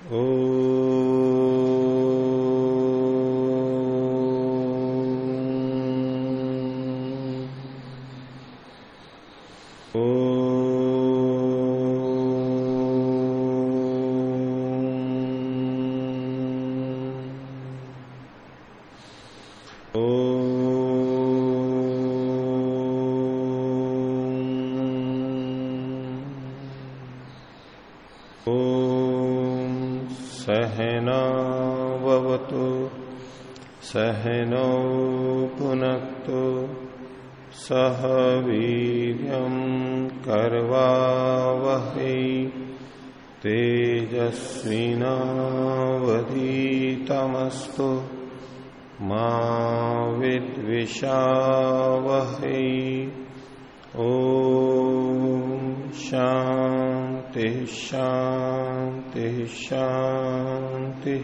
ओ तेजस्विनावधीतमस्तु मा विद्विषावहै। ओ शांति शांति शांति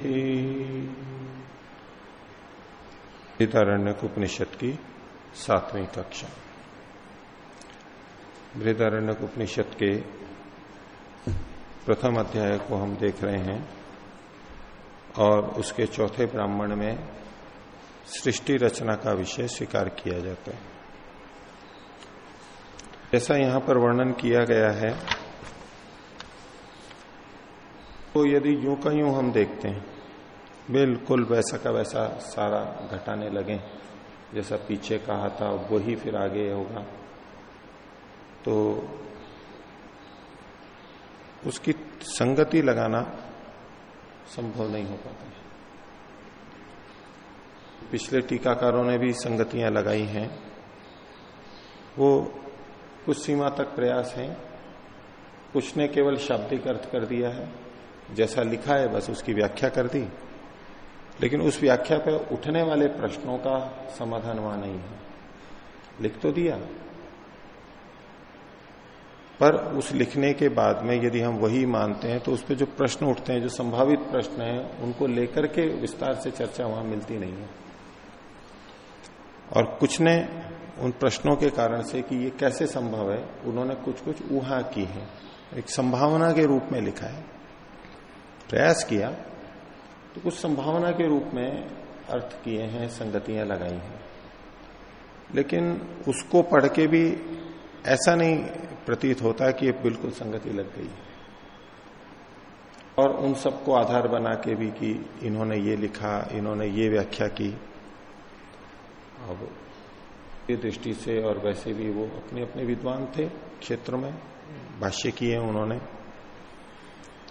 बृदारण्यक उपनिषद की सातवीं कक्षा। बृदारण्यक उपनिषद के प्रथम अध्याय को हम देख रहे हैं। और उसके चौथे ब्राह्मण में सृष्टि रचना का विषय स्वीकार किया जाता है। जैसा यहाँ पर वर्णन किया गया है। तो यदि यूँ का यूँ हम देखते हैं, बिल्कुल वैसा का वैसा सारा घटाने लगे, जैसा पीछे कहा था वही फिर आगे होगा। तो उसकी संगति लगाना संभव नहीं हो पाता है। पिछले टीकाकारों ने भी संगतियाँ लगाई हैं। वो कुछ सीमा तक प्रयास है। कुछ ने केवल शाब्दिक अर्थ कर दिया है। जैसा लिखा है, बस उसकी व्याख्या कर दी। लेकिन उस व्याख्या पर उठने वाले प्रश्नों का समाधान वहाँ नहीं है। लिख तो दिया। पर उस लिखने के बाद में यदि हम वही मानते हैं तो उस पर जो प्रश्न उठते हैं, जो संभावित प्रश्न हैं, उनको लेकर के विस्तार से चर्चा वहाँ मिलती नहीं है। और कुछ ने उन प्रश्नों के कारण से कि ये कैसे संभव है, उन्होंने कुछ कुछ ऊहा की है। एक संभावना के रूप में लिखा है। प्रयास किया तो कुछ संभावना के रूप में अर्थ किए हैं, संगतियाँ लगाई हैं। लेकिन उसको पढ़ के भी ऐसा नहीं प्रतीत होता है कि ये बिल्कुल संगति लग गई है। और उन सबको आधार बना के भी कि इन्होंने ये लिखा, इन्होंने ये व्याख्या की। अब ये दृष्टि से और वैसे भी वो अपने अपने विद्वान थे, क्षेत्र में भाष्य किए उन्होंने।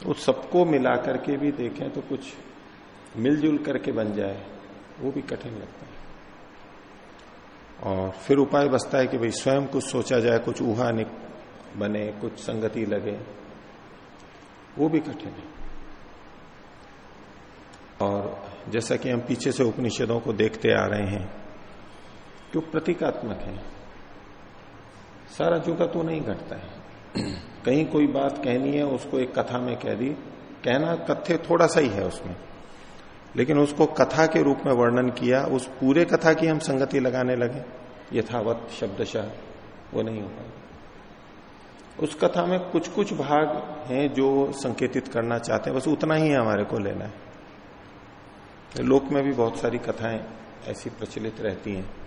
उस सबको मिला करके भी देखें तो कुछ मिलजुल करके बन जाए, वो भी कठिन लगता है। और फिर उपाय बसता है कि भाई स्वयं कुछ सोचा जाए, कुछ ऊहा बने, कुछ संगति लगे, वो भी कठिन है। और जैसा कि हम पीछे से उपनिषदों को देखते आ रहे हैं जो प्रतीकात्मक है। सारा जुगा तो नहीं घटता है। कहीं कोई बात कहनी है, उसको एक कथा में कह दी। कहना कथ्य थोड़ा सा ही है उसमें। लेकिन उसको कथा के रूप में वर्णन किया, उस पूरे कथा की हम संगति लगाने लगे। यथावत शब्दशाह वो नहीं हो पाएगा उस कथा में कुछ कुछ भाग हैं जो संकेतित करना चाहते हैं। बस उतना ही हमारे को लेना है। लोक में भी बहुत सारी कथाएँ ऐसी प्रचलित रहती हैं।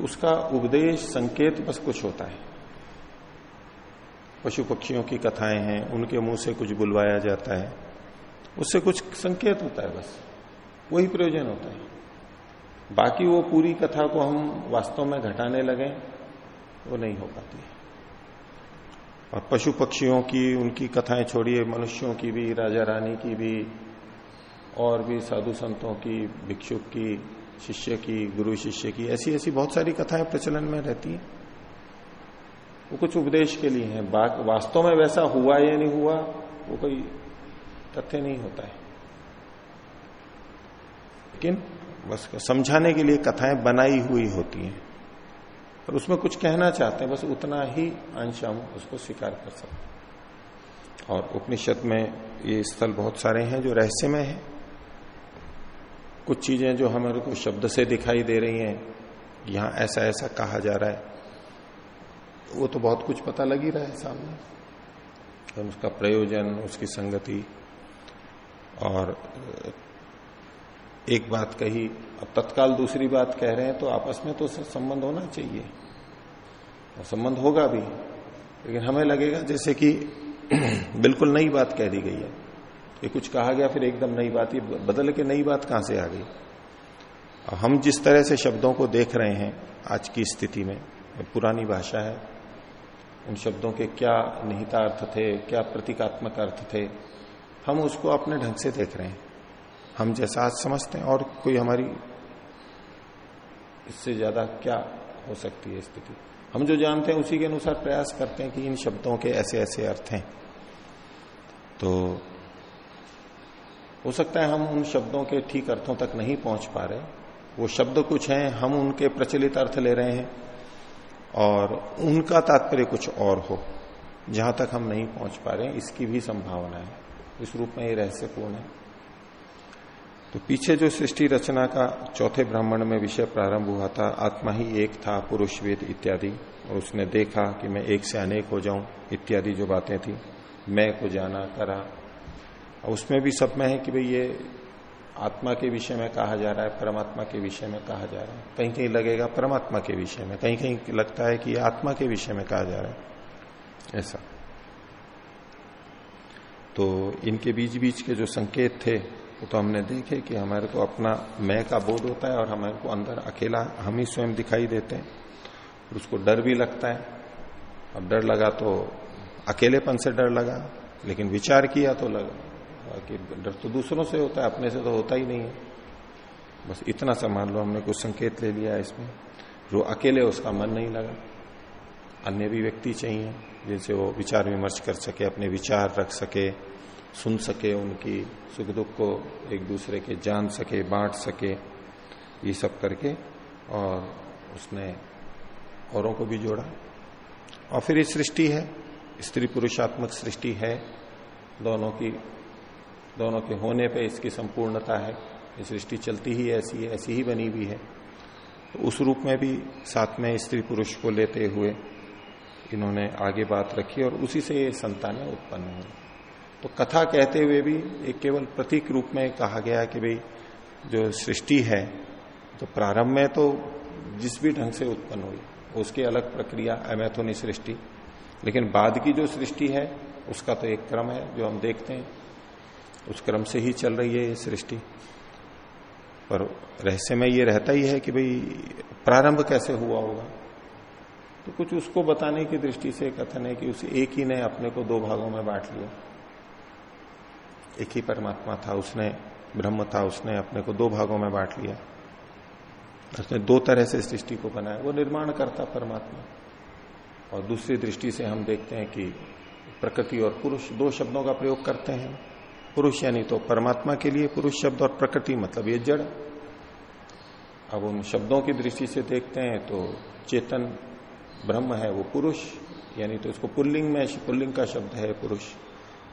उसका उपदेश, संकेत बस कुछ होता है। पशु पक्षियों की कथाएँ हैं, उनके मुँह से कुछ बुलवाया जाता है। उससे कुछ संकेत होता है बस। वही प्रयोजन होता है। बाकी वो पूरी कथा को हम वास्तव में घटाने लगे, वो नहीं हो पाती और पशु पक्षियों की, उनकी कथाएँ छोड़िए, मनुष्यों की भी राजा रानी की भी, और भी साधु संतों की, भिक्षुक की, शिष्य की, गुरु शिष्य की, ऐसी ऐसी बहुत सारी कथाएँ प्रचलन में रहती हैं। वो कुछ उपदेश के लिए है। वास्तव में वैसा हुआ या नहीं हुआ, वो कोई तथ्य नहीं होता है। लेकिन बस समझाने के लिए कथाएँ बनाई हुई होती हैं। और उसमें कुछ कहना चाहते हैं, बस उतना ही अंश हम उसको स्वीकार कर सकते और उपनिषद में ये स्थल बहुत सारे हैं जो रहस्यमय है। कुछ चीज़ें जो हमारे को शब्द से दिखाई दे रही हैं, यहाँ ऐसा ऐसा कहा जा रहा है, वो तो बहुत कुछ पता लग ही रहा है सामने। तो उसका प्रयोजन, उसकी संगति और एक बात कही, अब तत्काल दूसरी बात कह रहे हैं तो आपस में तो संबंध होना चाहिए। और संबंध होगा भी, लेकिन हमें लगेगा जैसे कि बिल्कुल नई बात कह दी गई है। ये कुछ कहा गया, फिर एकदम नई बात, ये बदल के नई बात कहाँ से आ गई? हम जिस तरह से शब्दों को देख रहे हैं, आज की स्थिति में पुरानी भाषा है। उन शब्दों के क्या निहितार्थ थे, क्या प्रतीकात्मक अर्थ थे, हम उसको अपने ढंग से देख रहे हैं। हम जैसा आज समझते हैं और कोई हमारी इससे ज़्यादा क्या हो सकती है स्थिति? हम जो जानते हैं उसी के अनुसार प्रयास करते हैं कि इन शब्दों के ऐसे ऐसे अर्थ हैं। तो हो सकता है हम उन शब्दों के ठीक अर्थों तक नहीं पहुँच पा रहे। वो शब्द कुछ हैं, हम उनके प्रचलित अर्थ ले रहे हैं और उनका तात्पर्य कुछ और हो, जहाँ तक हम नहीं पहुँच पा रहे इसकी भी संभावना है। इस रूप में ये रहस्यपूर्ण है। तो पीछे जो सृष्टि रचना का चौथे ब्राह्मण में विषय प्रारंभ हुआ था, आत्मा ही एक था, पुरुष, वेद इत्यादि, और उसने देखा कि मैं एक से अनेक हो जाऊँ, इत्यादि जो बातें थी, मैं को जाना, करा। और उसमें भी सब में है कि भाई ये आत्मा के विषय में कहा जा रहा है, परमात्मा के विषय में कहा जा रहा है। कहीं कहीं लगेगा परमात्मा के विषय में कहीं कहीं लगता है कि आत्मा के विषय में कहा जा रहा है। ऐसा। तो इनके बीच बीच के जो संकेत थे वो तो हमने देखे कि हमारे को अपना मैं का बोध होता है और हमारे को अंदर अकेला हम ही स्वयं दिखाई देते हैं। उसको डर भी लगता है। अब डर लगा तो अकेलेपन से डर लगा, लेकिन विचार किया तो लगा कि डर तो दूसरों से होता है, अपने से तो होता ही नहीं है। बस इतना सा मान लो हमने कुछ संकेत ले लिया इसमें। जो अकेले उसका मन नहीं लगा। अन्य भी व्यक्ति चाहिए जिनसे वो विचार विमर्श कर सके, अपने विचार रख सके। सुन सके, उनकी सुख दुख को एक दूसरे के जान सके, बांट सके, ये सब करके और उसने औरों को भी जोड़ा। और फिर ये सृष्टि है, स्त्री पुरुषात्मक सृष्टि है, दोनों की, दोनों के होने पे इसकी संपूर्णता है। ये सृष्टि चलती ही ऐसी है, ऐसी ही बनी हुई है। तो उस रूप में भी साथ में स्त्री पुरुष को लेते हुए इन्होंने आगे बात रखी और उसी से ये संतानें उत्पन्न हुई। तो कथा कहते हुए भी एक केवल प्रतीक रूप में कहा गया कि भाई जो सृष्टि है तो प्रारंभ में तो जिस भी ढंग से उत्पन्न हुई, उसकी अलग प्रक्रिया अमैथोनी सृष्टि। लेकिन बाद की जो सृष्टि है, उसका तो एक क्रम है जो हम देखते हैं। उस क्रम से ही चल रही है ये सृष्टि। पर रहस्य में ये रहता ही है कि भाई प्रारंभ कैसे हुआ होगा? तो कुछ उसको बताने की दृष्टि से कथन है कि उस एक ही ने अपने को दो भागों में बांट लिया। एक ही परमात्मा था, उसने, ब्रह्म था, उसने अपने को दो भागों में बांट लिया। उसने दो तरह से सृष्टि को बनाया। वो निर्माण करता परमात्मा। और दूसरी दृष्टि से हम देखते हैं कि प्रकृति और पुरुष दो शब्दों का प्रयोग करते हैं। पुरुष यानी तो परमात्मा के लिए पुरुष शब्द और प्रकृति मतलब ये जड़। अब उन शब्दों की दृष्टि से देखते हैं तो चेतन ब्रह्म है, वो पुरुष। यानी तो इसको पुल्लिंग में, पुल्लिंग का शब्द है पुरुष।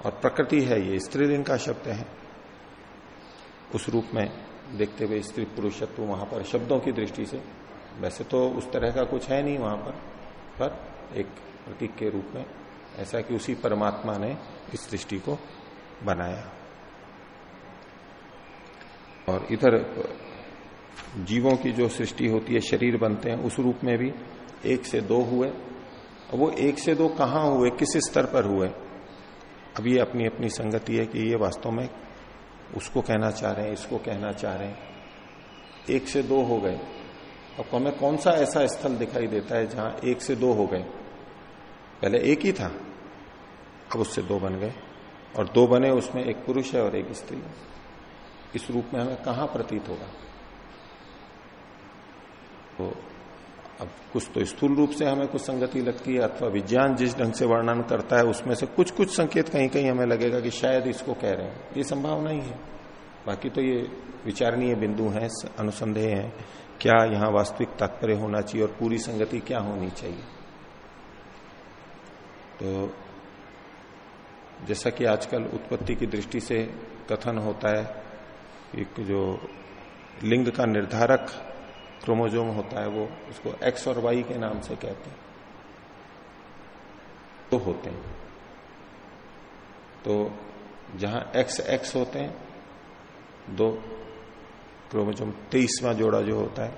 और प्रकृति है ये स्त्रीलिंग का शब्द है। उस रूप में देखते हुए स्त्री पुरुषत्व वहाँ पर शब्दों की दृष्टि से। वैसे तो उस तरह का कुछ है नहीं वहाँ पर पर एक प्रतीक के रूप में ऐसा कि उसी परमात्मा ने इस दृष्टि को बनाया। और इधर जीवों की जो सृष्टि होती है, शरीर बनते हैं, उस रूप में भी एक से दो हुए। वो एक से दो कहाँ हुए, किस स्तर पर हुए? अब ये अपनी अपनी संगति है कि ये वास्तव में उसको कहना चाह रहे हैं, इसको कहना चाह रहे हैं। एक से दो हो गए। अब हमें कौन सा ऐसा स्थल दिखाई देता है जहाँ एक से दो हो गए? पहले एक ही था, अब उससे दो बन गए। और दो बने उसमें एक पुरुष है और एक स्त्री है। इस रूप में हमें कहाँ प्रतीत होगा? तो अब कुछ तो स्थूल रूप से हमें कुछ संगति लगती है, अथवा विज्ञान जिस ढंग से वर्णन करता है, उसमें से कुछ कुछ संकेत कहीं कहीं हमें लगेगा कि शायद इसको कह रहे हैं। ये संभावना ही है। बाकी तो ये विचारणीय बिंदु है अनुसंदेह है, क्या यहाँ वास्तविक तात्पर्य होना चाहिए और पूरी संगति क्या होनी चाहिए? तो जैसा कि आजकल उत्पत्ति की दृष्टि से कथन होता है, एक जो लिंग का निर्धारक क्रोमोजोम होता है वो, उसको एक्स और वाई के नाम से कहते हैं। तो होते हैं। तो जहाँ एक्स एक्स होते हैं, दो क्रोमोजोम तेईसवा जोड़ा जो होता है,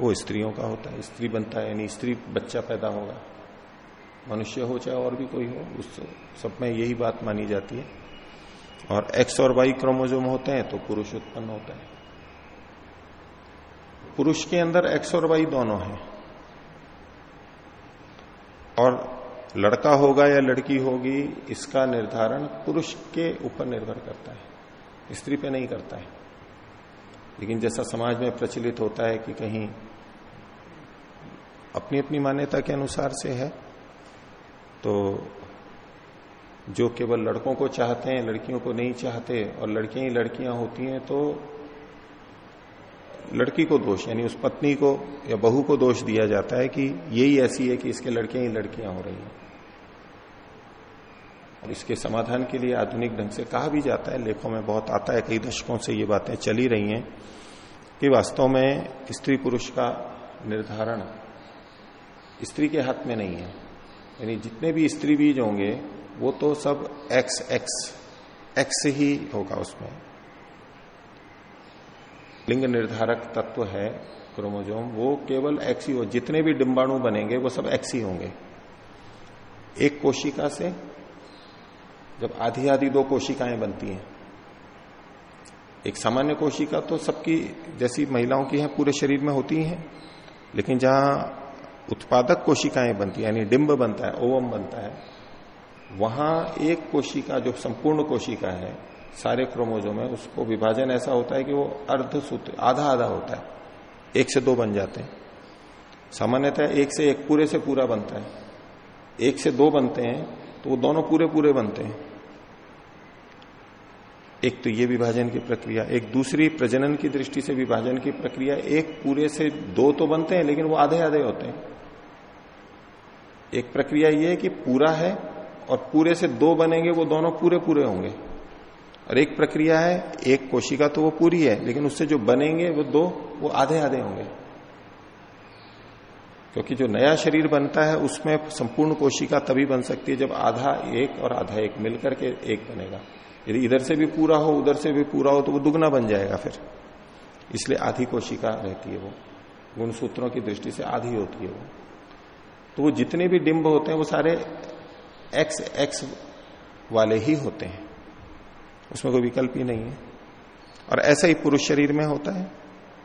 वो स्त्रियों का होता है। स्त्री बनता है, यानी स्त्री बच्चा पैदा होगा। मनुष्य हो चाहे और भी कोई हो, उस सब में यही बात मानी जाती है। और एक्स और वाई क्रोमोजोम होते हैं तो पुरुष उत्पन्न होता है। पुरुष के अंदर एक्स और वाई दोनों हैं। और लड़का होगा या लड़की होगी, इसका निर्धारण पुरुष के ऊपर निर्भर करता है। स्त्री पे नहीं करता है। लेकिन जैसा समाज में प्रचलित होता है कि कहीं अपनी अपनी मान्यता के अनुसार से है तो जो केवल लड़कों को चाहते हैं, लड़कियों को नहीं चाहते, और लड़कियाँ ही लड़कियाँ होती हैं तो लड़की को दोष, यानी उस पत्नी को या बहू को दोष दिया जाता है कि यही ऐसी है कि इसके लड़कियाँ ही लड़कियाँ हो रही हैं। और इसके समाधान के लिए आधुनिक ढंग से कहा भी जाता है, लेखों में बहुत आता है, कई दशकों से ये बातें चली रही हैं, कि वास्तव में स्त्री पुरुष का निर्धारण स्त्री के हाथ में नहीं है। यानी जितने भी स्त्री बीज होंगे, वो तो सब एक्स एक्स एक्स ही होगा उसमें। लिंग निर्धारक तत्व है क्रोमोजोम, वो केवल एक्सी हो जितने भी डिम्बाणु बनेंगे, वो सब एक्सी होंगे। एक कोशिका से जब आधी आधी दो कोशिकाएँ बनती हैं। एक सामान्य कोशिका तो सबकी, जैसी महिलाओं की है, पूरे शरीर में होती हैं। लेकिन जहाँ उत्पादक कोशिकाएँ बनती है, यानी डिंब बनता है, ओवम बनता है, वहाँ एक कोशिका, जो संपूर्ण कोशिका है सारे क्रोमोजोम है, उसको विभाजन ऐसा होता है कि वो अर्ध सूत्र आधा आधा होता है। एक से दो बन जाते हैं। सामान्यतः एक से एक, पूरे से पूरा बनता है। एक से दो बनते हैं तो वो दोनों पूरे पूरे बनते हैं। एक तो ये विभाजन की प्रक्रिया, एक दूसरी प्रजनन की दृष्टि से विभाजन की प्रक्रिया, एक पूरे से दो तो बनते हैं, लेकिन वो आधे आधे होते हैं। एक प्रक्रिया ये है कि पूरा है और पूरे से दो बनेंगे, वो दोनों पूरे पूरे होंगे। और एक प्रक्रिया है, एक कोशिका तो वो पूरी है, लेकिन उससे जो बनेंगे वो दो, वो आधे आधे होंगे। क्योंकि जो नया शरीर बनता है, उसमें संपूर्ण कोशिका तभी बन सकती है जब आधा एक और आधा एक मिलकर के एक बनेगा। यदि इधर से भी पूरा हो, उधर से भी पूरा हो तो वो दुगना बन जाएगा फिर। इसलिए आधी कोशिका रहती है वो। गुण सूत्रों की दृष्टि से आधी होती है वो। तो वो जितने भी डिंब होते हैं, वो सारे एक्स एक्स वाले ही होते हैं। उसमें कोई विकल्प ही नहीं है। और ऐसा ही पुरुष शरीर में होता है।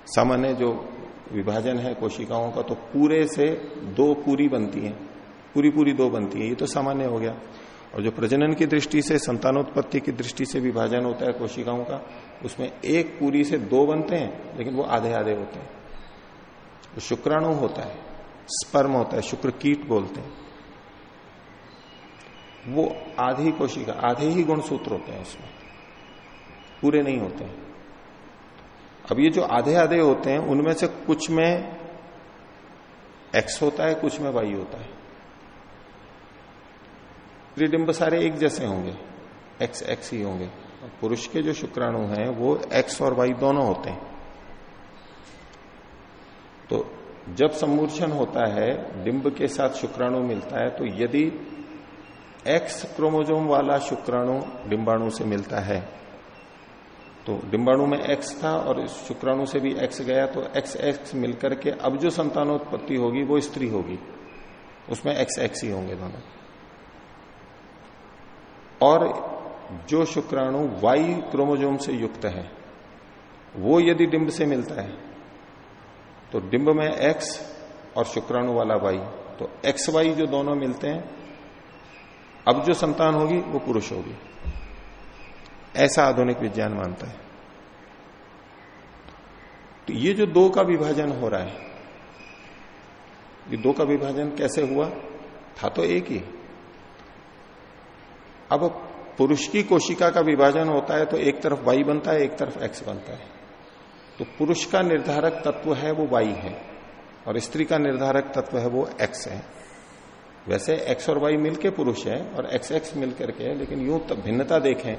सामान्य जो विभाजन है कोशिकाओं का तो पूरे से दो पूरी बनती हैं। पूरी पूरी दो बनती है। ये तो सामान्य हो गया। और जो प्रजनन की दृष्टि से, संतानोत्पत्ति की दृष्टि से विभाजन होता है कोशिकाओं का, उसमें एक पूरी से दो बनते हैं, लेकिन वो आधे आधे होते हैं। तो शुक्राणु होता है, स्पर्म होता है, शुक्र कीट बोलते हैं। वो आधी कोशिका, आधे ही गुणसूत्र होते हैं उसमें। पूरे नहीं होते हैं। अब ये जो आधे आधे होते हैं, उनमें से कुछ में एक्स होता है, कुछ में वाई होता है। त्रिडिंब सारे एक जैसे होंगे एक्स एक्स ही होंगे। पुरुष के जो शुक्राणु हैं, वो एक्स और वाई दोनों होते हैं। तो जब सम्मूर्छन होता है डिंब के साथ शुक्राणु मिलता है तो यदि एक्स क्रोमोजोम वाला शुक्राणु डिंबाणु से मिलता है तो डिंबाणु में एक्स था और इस शुक्राणु से भी एक्स गया तो एक्स एक्स मिलकर के अब जो संतानोत्पत्ति होगी वो स्त्री होगी। उसमें एक्स एक्स ही होंगे दोनों। और जो शुक्राणु वाई क्रोमोजोम से युक्त है, वो यदि डिंब से मिलता है तो डिंब में एक्स और शुक्राणु वाला वाई तो एक्स वाई जो दोनों मिलते हैं, अब जो संतान होगी वो पुरुष होगी। ऐसा आधुनिक विज्ञान मानता है। तो ये जो दो का विभाजन हो रहा है, ये दो का विभाजन कैसे हुआ? था तो एक ही। अब पुरुष की कोशिका का विभाजन होता है तो एक तरफ़ वाई बनता है, एक तरफ़ एक्स बनता है। तो पुरुष का निर्धारक तत्व है वो वाई है, और स्त्री का निर्धारक तत्व है वो एक्स है। वैसे एक्स और वाई मिलके पुरुष है, और एक्स एक्स मिलकर के लेकिन यूँ भिन्नता देखें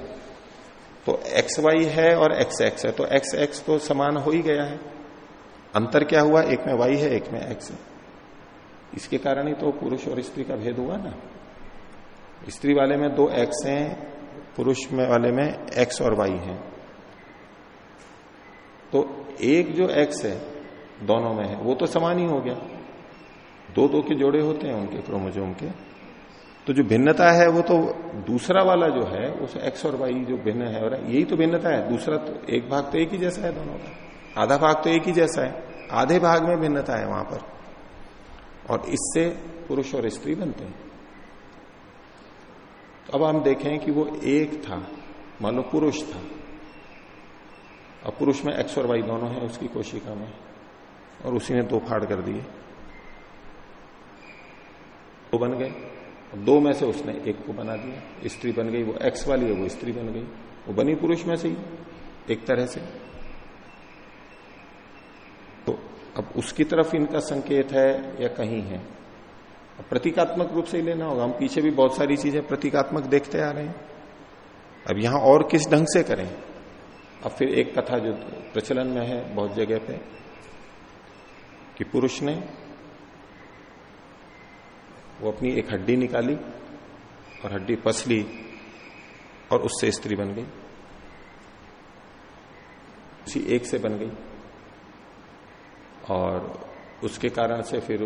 तो एक्स वाई है और एक्स एक्स है तो एक्स एक्स तो समान हो ही गया है। अंतर क्या हुआ? एक में वाई है, एक में एक्स है। इसके कारण ही तो पुरुष और स्त्री का भेद हुआ ना। स्त्री वाले में दो एक्स हैं, पुरुष में वाले में एक्स और वाई है। तो एक जो एक्स है, दोनों में है, वो तो समान ही हो गया। दो दो के जोड़े होते हैं उनके क्रोमोजोम के। तो जो भिन्नता है वो तो दूसरा वाला जो है, उस एक्स और वाई जो भिन्न है, और यही तो भिन्नता है। दूसरा तो एक भाग तो एक ही जैसा है दोनों का। आधा भाग तो एक ही जैसा है। आधे भाग में भिन्नता है वहाँ पर। और इससे पुरुष और स्त्री बनते हैं। तो अब हम देखें कि वो एक था, मान लो पुरुष था। अब पुरुष में एक्स और वाई दोनों है उसकी कोशिका में, और उसी ने दो फाड़ कर दिए। दो बन गए। दो में से उसने एक को बना दिया। स्त्री बन गई, वो एक्स वाली है, वो स्त्री बन गई। वो बनी पुरुष में से ही, एक तरह से। तो अब उसकी तरफ़ इनका संकेत है या कहीं है? प्रतीकात्मक रूप से ही लेना होगा। हम पीछे भी बहुत सारी चीज़ें प्रतीकात्मक देखते आ रहे हैं। अब यहाँ और किस ढंग से करें? अब फिर एक कथा जो प्रचलन में है बहुत जगह पे, कि पुरुष ने वो अपनी एक हड्डी निकाली और हड्डी पसली और उससे स्त्री बन गई। उसी एक से बन गई। और उसके कारण से फिर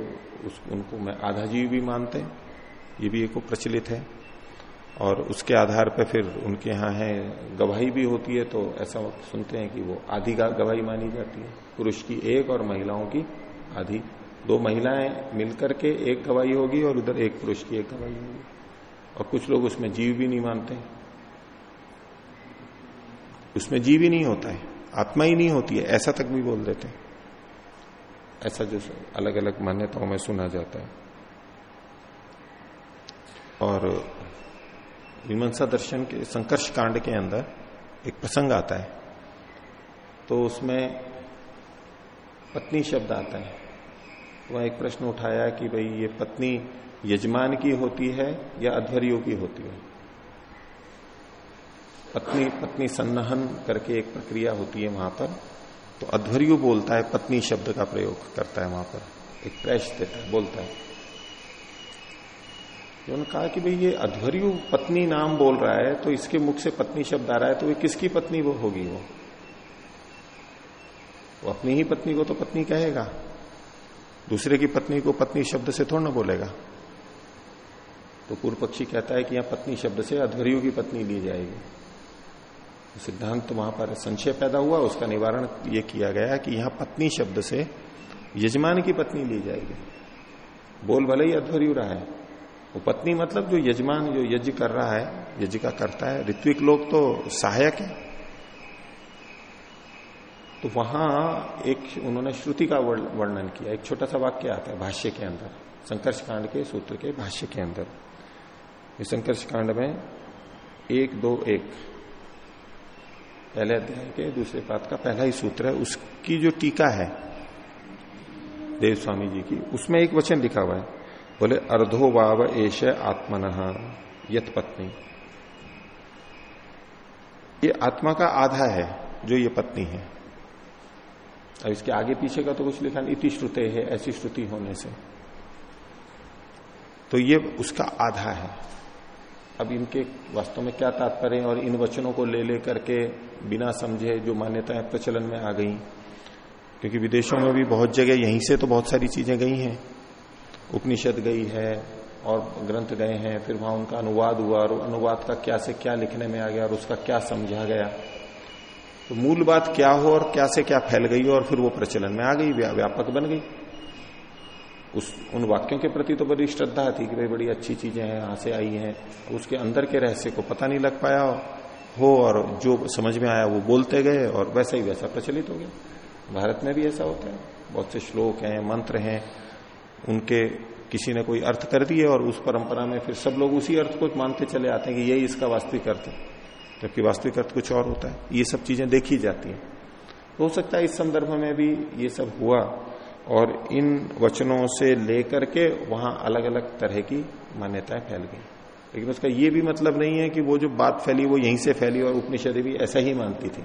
उस, उनको मैं आधा जीव भी मानते हैं ये भी एक प्रचलित है। और उसके आधार पर फिर उनके यहाँ है गवाही भी होती है तो ऐसा सुनते हैं कि वो आधी गवाही मानी जाती है। पुरुष की एक और महिलाओं की आधी दो महिलाएँ मिलकर के एक गवाही होगी और उधर एक पुरुष की एक गवाही होगी। और कुछ लोग उसमें जीव भी नहीं मानते। उसमें जीव ही नहीं होता है, आत्मा ही नहीं होती है, ऐसा तक भी बोल देते हैं। ऐसा जो अलग अलग मान्यताओं में सुना जाता है। और मीमांसा दर्शन के, संकर्ष कांड के अंदर एक प्रसंग आता है। तो उसमें पत्नी शब्द आता है। वह एक प्रश्न उठाया कि भाई ये पत्नी यजमान की होती है या अध्वर्यो की होती है? पत्नी पत्नी सन्नहन करके एक प्रक्रिया होती है वहाँ पर तो अध्वर्यु बोलता है, पत्नी शब्द का प्रयोग करता है वहाँ पर, एक प्रेश देता है, बोलता है। तो उन्होंने कहा कि भाई ये अध्वर्यु पत्नी नाम बोल रहा है तो इसके मुख से पत्नी शब्द आ रहा है तो ये किसकी पत्नी वो होगी वो? वो अपनी ही पत्नी को तो पत्नी कहेगा। दूसरे की पत्नी को पत्नी शब्द से थोड़ा ना बोलेगा। तो पूर्व पक्षी कहता है कि यहाँ पत्नी शब्द से अध्वर्यु की पत्नी ली जाएगी। सिद्धांत तो वहाँ पर संशय पैदा हुआ, उसका निवारण ये किया गया कि यहाँ पत्नी शब्द से यजमान की पत्नी ली जाएगी। बोल भले ही अध्वर्यु रहा है। वो पत्नी मतलब जो यजमान, जो यज्ञ कर रहा है, यज्ञ का करता है। ऋत्विक लोग तो सहायक है। तो वहाँ एक उन्होंने श्रुति का वर्णन किया। एक छोटा सा वाक्य आता है भाष्य के अंदर संकर्ष कांड के सूत्र के भाष्य के अंदर। संकर्ष कांड में एक, दो, एक, पहले अध्याय के दूसरे पात का पहला ही सूत्र है। उसकी जो टीका है देव स्वामी जी की, उसमें एक वचन लिखा हुआ है। बोले, अर्धो वाव एश आत्मन यथ पत्नी। ये आत्मा का आधा है, जो ये पत्नी है। अब इसके आगे पीछे का तो कुछ लिखा नहीं, इति श्रुते है, ऐसी श्रुति होने से। तो ये उसका आधा है। अब इनके वास्तव में क्या तात्पर्य और इन वचनों को ले लेकर के बिना समझे जो मान्यताएँ प्रचलन में आ गई, क्योंकि विदेशों में भी बहुत जगह यहीं से तो बहुत सारी चीज़ें गई हैं। उपनिषद गई है और ग्रंथ गए हैं, फिर वहाँ उनका अनुवाद हुआ और अनुवाद का क्या से क्या लिखने में आ गया और उसका क्या समझा गया। तो मूल बात क्या हो और क्या से क्या फैल गई और फिर वो प्रचलन में आ गई व्यापक बन गई। उस, उन वाक्यों के प्रति तो बड़ी श्रद्धा थी कि भाई बड़ी अच्छी चीज़ें हैं, यहाँ से आई हैं। उसके अंदर के रहस्य को पता नहीं लग पाया हो और जो समझ में आया वो बोलते गए और वैसा ही वैसा प्रचलित हो गया। भारत में भी ऐसा होता है। बहुत से श्लोक हैं, मंत्र हैं, उनके किसी ने कोई अर्थ कर दिए और उस परंपरा में फिर सब लोग उसी अर्थ को मानते चले आते हैं कि यही इसका वास्तविक अर्थ है। जबकि वास्तविक अर्थ कुछ और होता है। ये सब चीज़ें देखी जाती हैं। हो सकता है इस संदर्भ में भी ये सब हुआ और इन वचनों से लेकर के वहाँ अलग अलग तरह की मान्यताएँ फैल गई। लेकिन उसका ये भी मतलब नहीं है कि वो जो बात फैली, वो यहीं से फैली और उपनिषद भी ऐसा ही मानती थी।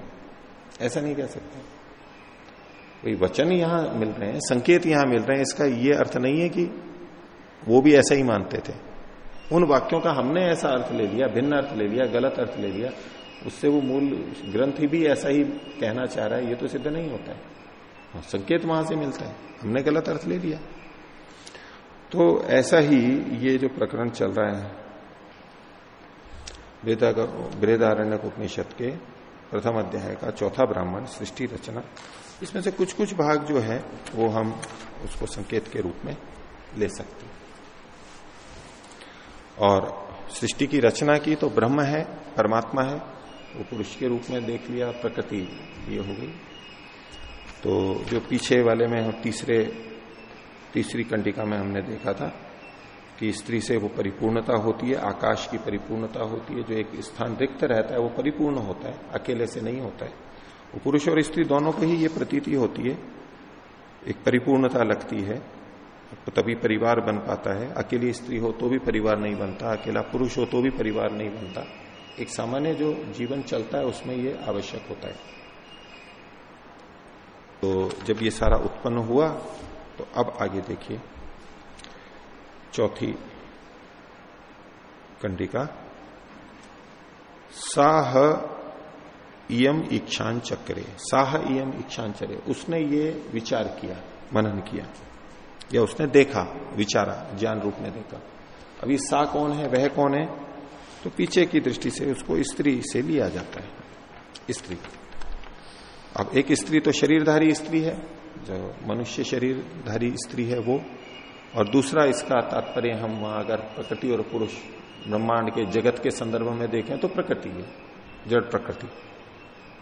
ऐसा नहीं कह सकते। वही वचन यहाँ मिल रहे हैं, संकेत यहाँ मिल रहे हैं। इसका ये अर्थ नहीं है कि वो भी ऐसा ही मानते थे। उन वाक्यों का हमने ऐसा अर्थ ले लिया भिन्न अर्थ ले लिया गलत अर्थ ले लिया उससे वो मूल ग्रंथ भी ऐसा ही कहना चाह रहा है ये तो सिद्ध नहीं होता है। हाँ, संकेत वहाँ से मिलता है। हमने गलत अर्थ ले लिया। तो ऐसा ही ये जो प्रकरण चल रहा है बृहदारण्य उपनिषद के प्रथम अध्याय का चौथा ब्राह्मण सृष्टि रचना इसमें से कुछ कुछ भाग जो है वो हम उसको संकेत के रूप में ले सकते हैं। और सृष्टि की रचना की तो ब्रह्म है, परमात्मा है, वो पुरुष के रूप में देख लिया, प्रकृति ये हो गई। तो जो पीछे वाले में हम तीसरे, तीसरी कंडिका में हमने देखा था कि स्त्री से वो परिपूर्णता होती है, आकाश की परिपूर्णता होती है, जो एक स्थान रिक्त रहता है, वो परिपूर्ण होता है, अकेले से नहीं होता है। वो पुरुष और स्त्री दोनों को ही ये प्रतीति होती है, एक परिपूर्णता लगती है। तो तभी परिवार बन पाता है। अकेली स्त्री हो तो भी परिवार नहीं बनता, अकेला पुरुष हो तो भी परिवार नहीं बनता। एक सामान्य जो जीवन चलता है, उसमें ये आवश्यक होता है। तो जब ये सारा उत्पन्न हुआ तो अब आगे देखिए। चौथी कंडिका। साह इम इच्छान चक्रे। साह इम इच्छान चक्रे उसने ये विचार किया, मनन किया। या उसने देखा, विचारा, ज्ञान रूप में देखा। अभी सा कौन है, वह कौन है? तो पीछे की दृष्टि से उसको स्त्री से लिया जाता है, स्त्री। अब एक स्त्री तो शरीरधारी स्त्री है, जो मनुष्य शरीरधारी स्त्री है वो। और दूसरा इसका तात्पर्य हम वहाँ अगर प्रकृति और पुरुष ब्रह्मांड के जगत के संदर्भ में देखें तो प्रकृति है, जड़ प्रकृति।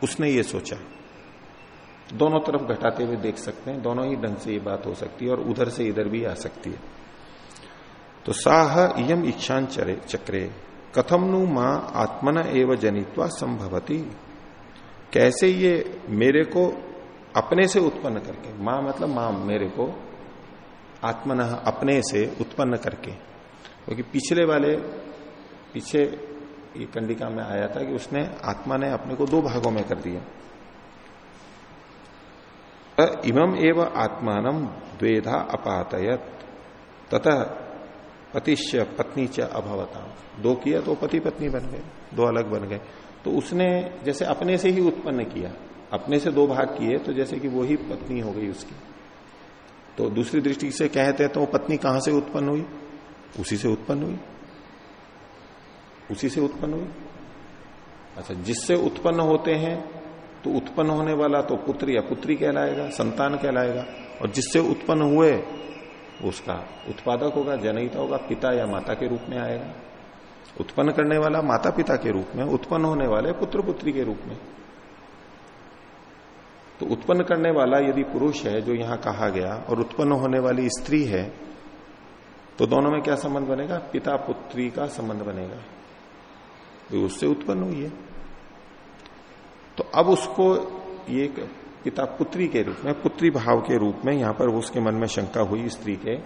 उसने ये सोचा। दोनों तरफ़ घटाते हुए देख सकते हैं, दोनों ही ढंग से ये बात हो सकती है और उधर से इधर भी आ सकती है। तो साह इम इच्छान चक्रे, कथम नु माँ आत्मन एवं जनित्वा संभवती। कैसे ये मेरे को अपने से उत्पन्न करके, माँ मतलब माँ मेरे को आत्मन अपने से उत्पन्न करके, क्योंकि तो पिछले वाले, पीछे ये कंडिका में आया था कि उसने आत्मा ने अपने को दो भागों में कर दिया। इमम एव आत्मान द्वेधा अपातयत। तथा पतिश्य पत्नी च अभवता। दो किया तो पति पत्नी बन गए, दो अलग बन गए। तो उसने जैसे अपने से ही उत्पन्न किया, अपने से दो भाग किए तो जैसे कि वो ही पत्नी हो गई उसकी। तो दूसरी दृष्टि से कहते हैं तो वो पत्नी कहाँ से उत्पन्न हुई? उसी से उत्पन्न हुई। उसी से उत्पन्न हुई। अच्छा जिससे उत्पन्न होते हैं तो उत्पन्न होने वाला तो पुत्र या पुत्री कहलाएगा, संतान कहलाएगा, और जिससे उत्पन्न हुए उसका उत्पादक होगा, जनहिता होगा, पिता या माता के रूप में आएगा। उत्पन्न करने वाला माता पिता के रूप में, उत्पन्न होने वाले पुत्र पुत्री के रूप में। तो उत्पन्न करने वाला यदि पुरुष है, जो यहाँ कहा गया, और उत्पन्न होने वाली स्त्री है तो दोनों में क्या संबंध बनेगा? पिता पुत्री का संबंध बनेगा। तो उससे उत्पन्न हुई है। तो अब उसको ये पिता पुत्री के रूप में, पुत्री भाव के रूप में यहाँ पर उसके मन में शंका हुई स्त्री के,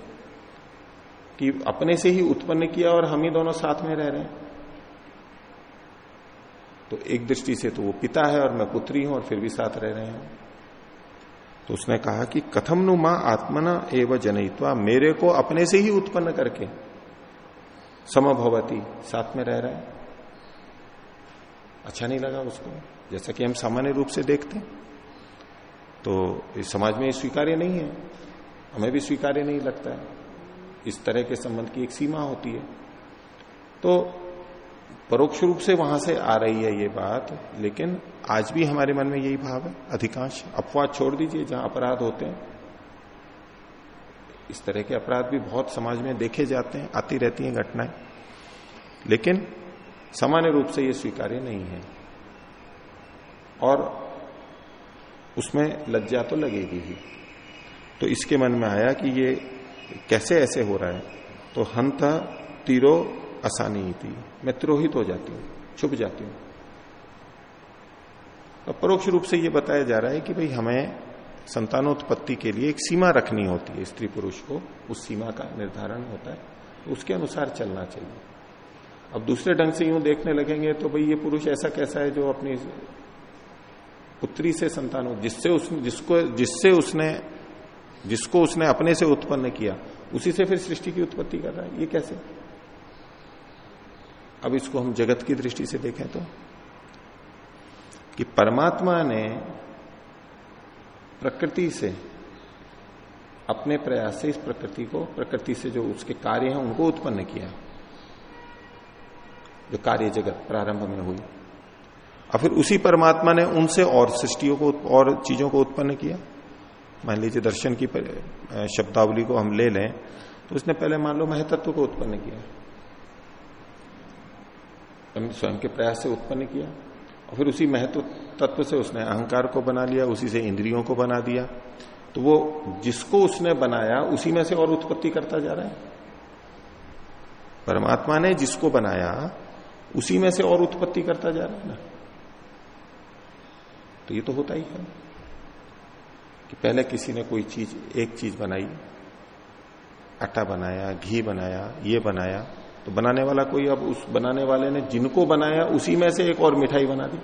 कि अपने से ही उत्पन्न किया और हम ही दोनों साथ में रह रहे हैं। तो एक दृष्टि से तो वो पिता है और मैं पुत्री हूँ और फिर भी साथ रह रहे हैं। तो उसने कहा कि कथम नु माँ आत्मना एवं जनयित्वा, मेरे को अपने से ही उत्पन्न करके समभवती साथ में रह रहा अच्छा नहीं लगा उसको। जैसा कि हम सामान्य रूप से देखते हैं। तो इस समाज में स्वीकार्य नहीं है। हमें भी स्वीकार्य नहीं लगता है। इस तरह के संबंध की एक सीमा होती है। तो परोक्ष रूप से वहाँ से आ रही है ये बात, लेकिन आज भी हमारे मन में यही भाव है। अधिकांश अफवाह छोड़ दीजिए, जहाँ अपराध होते हैं। इस तरह के अपराध भी बहुत समाज में देखे जाते हैं, आती रहती हैं घटनाएँ। लेकिन सामान्य रूप से ये स्वीकार्य नहीं है। और उसमें लज्जा तो लगेगी ही। तो इसके मन में आया कि ये कैसे ऐसे हो रहा है? तो हंत तीरो आसानी थी। मैं त्रोहित हो जाती हूँ, छुप जाती हूँ। तो परोक्ष रूप से यह बताया जा रहा है कि भाई हमें संतानोत्पत्ति के लिए एक सीमा रखनी होती है। स्त्री पुरुष को उस सीमा का निर्धारण होता है तो उसके अनुसार चलना चाहिए। अब दूसरे ढंग से यूँ देखने लगेंगे तो भाई ये पुरुष ऐसा कैसा है जो अपनी पुत्री से संतान हो, जिससे उस, जिसको, जिससे उसने, जिसको उसने अपने से उत्पन्न किया, उसी से फिर सृष्टि की उत्पत्ति कर रहा है। ये कैसे? अब इसको हम जगत की दृष्टि से देखें तो कि परमात्मा ने प्रकृति से, अपने प्रयास से इस प्रकृति को, प्रकृति से जो उसके कार्य हैं, उनको उत्पन्न किया। जो कार्य जगत प्रारंभ में हुई। और फिर उसी परमात्मा ने उनसे और सृष्टियों को, और चीज़ों को उत्पन्न किया। मान लीजिए दर्शन की शब्दावली को हम ले लें तो उसने पहले मान लो महतत्व को उत्पन्न किया। स्वयं के प्रयास से उत्पन्न किया, और फिर उसी महत्व, तत्व से उसने अहंकार को बना लिया, उसी से इंद्रियों को बना दिया। तो वो जिसको उसने बनाया, उसी में से और उत्पत्ति करता जा रहा है। परमात्मा ने जिसको बनाया, उसी में से और उत्पत्ति करता जा रहा है ना। तो ये तो होता ही है कि पहले किसी ने कोई चीज़, एक चीज़ बनाई, आटा बनाया, घी बनाया, ये बनाया तो बनाने वाला कोई अब उस बनाने वाले ने जिनको बनाया, उसी में से एक और मिठाई बना दी,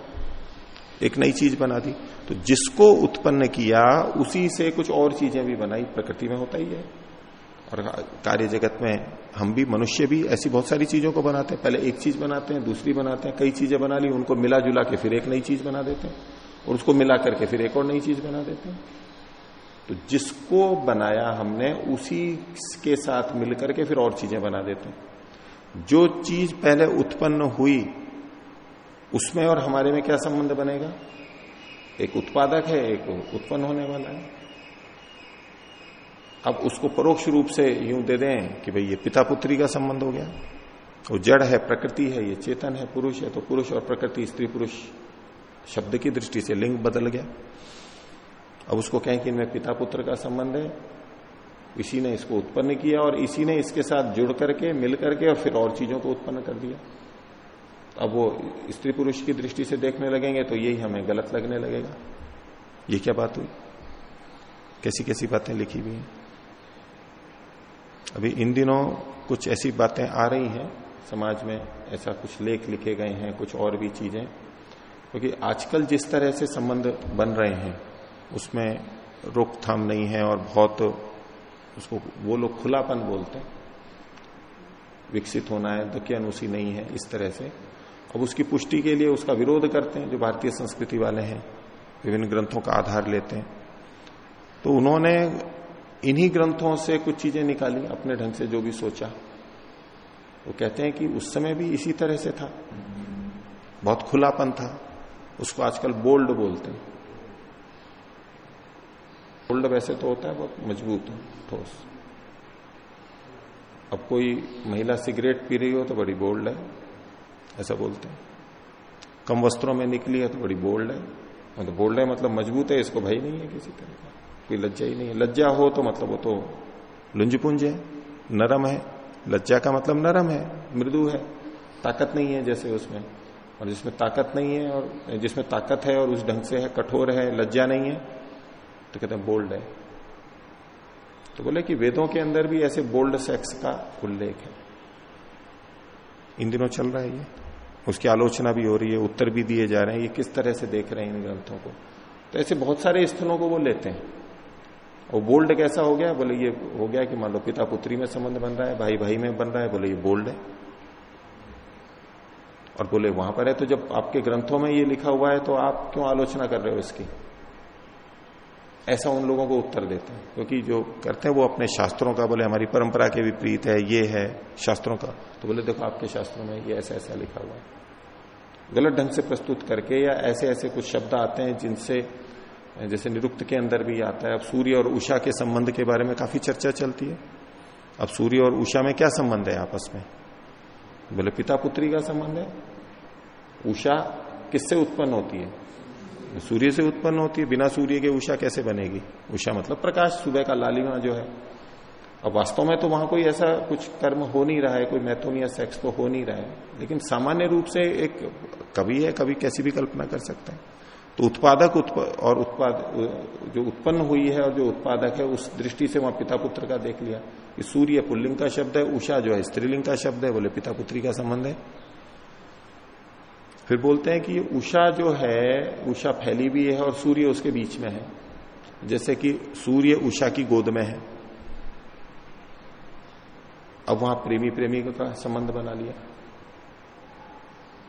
एक नई चीज़ बना दी। तो जिसको उत्पन्न किया, उसी से कुछ और चीज़ें भी बनाई, प्रकृति में होता ही है। और कार्य जगत में हम भी, मनुष्य भी ऐसी बहुत सारी चीज़ों को बनाते हैं। पहले एक चीज़ बनाते हैं, दूसरी बनाते हैं, कई चीज़ें बना ली, उनको मिला जुला के फिर एक नई चीज़ बना देते हैं। और उसको मिला करके फिर एक और नई चीज़ बना देते हैं। तो जिसको बनाया हमने, उसी के साथ मिलकर के फिर और चीज़ें बना देते हैं। जो चीज़ पहले उत्पन्न हुई, उसमें और हमारे में क्या संबंध बनेगा? एक उत्पादक है, एक उत्पन्न होने वाला है। अब उसको परोक्ष रूप से यूँ दे दें कि भाई ये पिता पुत्री का संबंध हो गया। वो जड़ है, प्रकृति है, ये चेतन है, पुरुष है तो पुरुष और प्रकृति स्त्री पुरुष शब्द की दृष्टि से लिंग बदल गया। अब उसको कहें कि इनमें पिता पुत्र का संबंध है। इसी ने इसको उत्पन्न किया और इसी ने इसके साथ जुड़ करके, मिल करके और फिर और चीज़ों को उत्पन्न कर दिया। अब वो स्त्री पुरुष की दृष्टि से देखने लगेंगे तो यही हमें गलत लगने लगेगा। ये क्या बात हुई? कैसी कैसी बातें लिखी हुई हैं? अभी इन दिनों कुछ ऐसी बातें आ रही हैं। समाज में ऐसा कुछ लेख लिखे गए हैं, कुछ और भी चीज़ें। क्योंकि आजकल जिस तरह से संबंध बन रहे हैं, उसमें रोकथाम नहीं है और बहुत उसको वो लोग खुलापन बोलते हैं। विकसित होना है, दकियानुसी नहीं है इस तरह से। अब उसकी पुष्टि के लिए उसका विरोध करते हैं, जो भारतीय संस्कृति वाले हैं, विभिन्न ग्रंथों का आधार लेते हैं। तो उन्होंने इन्हीं ग्रंथों से कुछ चीज़ें निकाली, अपने ढंग से जो भी सोचा। वो कहते हैं कि उस समय भी इसी तरह से था। बहुत खुलापन था। उसको आजकल बोल्ड बोलते हैं। बोल्ड वैसे तो होता है, बहुत मज़बूत ठोस। अब कोई महिला सिगरेट पी रही हो तो बड़ी बोल्ड है, ऐसा बोलते हैं। कम वस्त्रों में निकली है तो बड़ी बोल्ड है। मतलब तो बोल्ड है मतलब मज़बूत है, इसको भाई नहीं है किसी तरह का, कोई लज्जा ही नहीं है। लज्जा हो तो मतलब वो तो लुंजपुंज है, नरम है। लज्जा का मतलब नरम है, मृदु है, ताकत नहीं है जैसे उसमें। और जिसमें ताकत नहीं है और जिसमें ताकत है और उस ढंग से है, कठोर है, लज्जा नहीं है तो कहते हैं बोल्ड है। तो बोले कि वेदों के अंदर भी ऐसे बोल्ड सेक्स का उल्लेख है। इन दिनों चल रहा है ये। उसकी आलोचना भी हो रही है, उत्तर भी दिए जा रहे हैं। ये किस तरह से देख रहे हैं इन ग्रंथों को? तो ऐसे बहुत सारे स्थलों को वो लेते हैं। और बोल्ड कैसा हो गया? बोले ये हो गया कि मान लो पिता पुत्री में संबंध बन रहा है भाई भाई में बन रहा है, बोले ये बोल्ड है। और बोले, वहाँ पर है तो जब आपके ग्रंथों में ये लिखा हुआ है तो आप क्यों आलोचना कर रहे हो इसकी? ऐसा उन लोगों को उत्तर देते हैं, क्योंकि जो करते हैं वो अपने शास्त्रों का, बोले, हमारी परंपरा के विपरीत है, ये है शास्त्रों का। तो बोले, देखो, आपके शास्त्रों में ये ऐसा ऐसा लिखा हुआ है। गलत ढंग से प्रस्तुत करके या ऐसे ऐसे कुछ शब्द आते हैं जिनसे, जैसे निरुक्त के अंदर भी आता है। अब सूर्य और उषा के संबंध के बारे में काफ़ी चर्चा चलती है। अब सूर्य और उषा में क्या संबंध है आपस में? बोले पिता पुत्री का संबंध है। उषा किससे उत्पन्न होती है? सूर्य से उत्पन्न होती है। बिना सूर्य के उषा कैसे बनेगी? उषा मतलब प्रकाश, सुबह का लालिमा जो है। अब वास्तव में तो वहाँ कोई ऐसा कुछ कर्म हो नहीं रहा है, कोई मैथोनिया सेक्स तो हो नहीं रहा है। लेकिन सामान्य रूप से एक कवि है कभी कैसी भी कल्पना कर सकते हैं। तो उत्पादक उत्प, और उत्पाद जो उत्पन्न हुई है और जो उत्पादक है उस दृष्टि से वहाँ पिता पुत्र का देख लिया। कि सूर्य पुल्लिंग का शब्द है उषा जो है स्त्रीलिंग का शब्द है बोले पिता पुत्री का संबंध है। फिर बोलते हैं कि उषा जो है उषा फैली भी है और सूर्य उसके बीच में है। जैसे कि सूर्य उषा की गोद में है। अब वहाँ प्रेमी प्रेमी का संबंध बना लिया।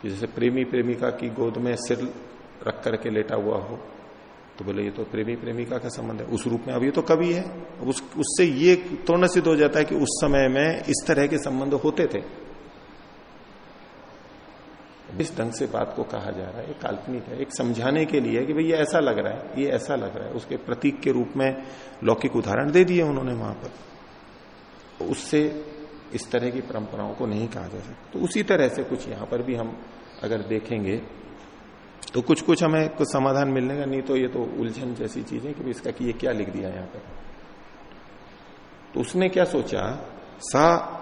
जैसे प्रेमी प्रेमिका की गोद में सिर रख करके लेटा हुआ हो तो बोले, ये तो प्रेमी प्रेमिका का संबंध है। उस रूप में अब ये तो कवि है। उस, उससे ये तो सिद्ध हो जाता है कि उस समय में इस तरह के संबंध होते थे। इस ढंग से बात को कहा जा रहा है एक काल्पनिक है। एक समझाने के लिए कि भाई ये ऐसा लग रहा है, ये ऐसा लग रहा है। उसके प्रतीक के रूप में लौकिक उदाहरण दे दिए उन्होंने वहाँ पर। तो उससे इस तरह की परंपराओं को नहीं कहा जा सकता। तो उसी तरह से कुछ यहाँ पर भी हम अगर देखेंगे तो कुछ कुछ हमें कुछ समाधान मिलने का नहीं तो ये तो उलझन जैसी चीज़ है कि इसका कि ये क्या लिख दिया यहाँ पर। तो उसने क्या सोचा? सा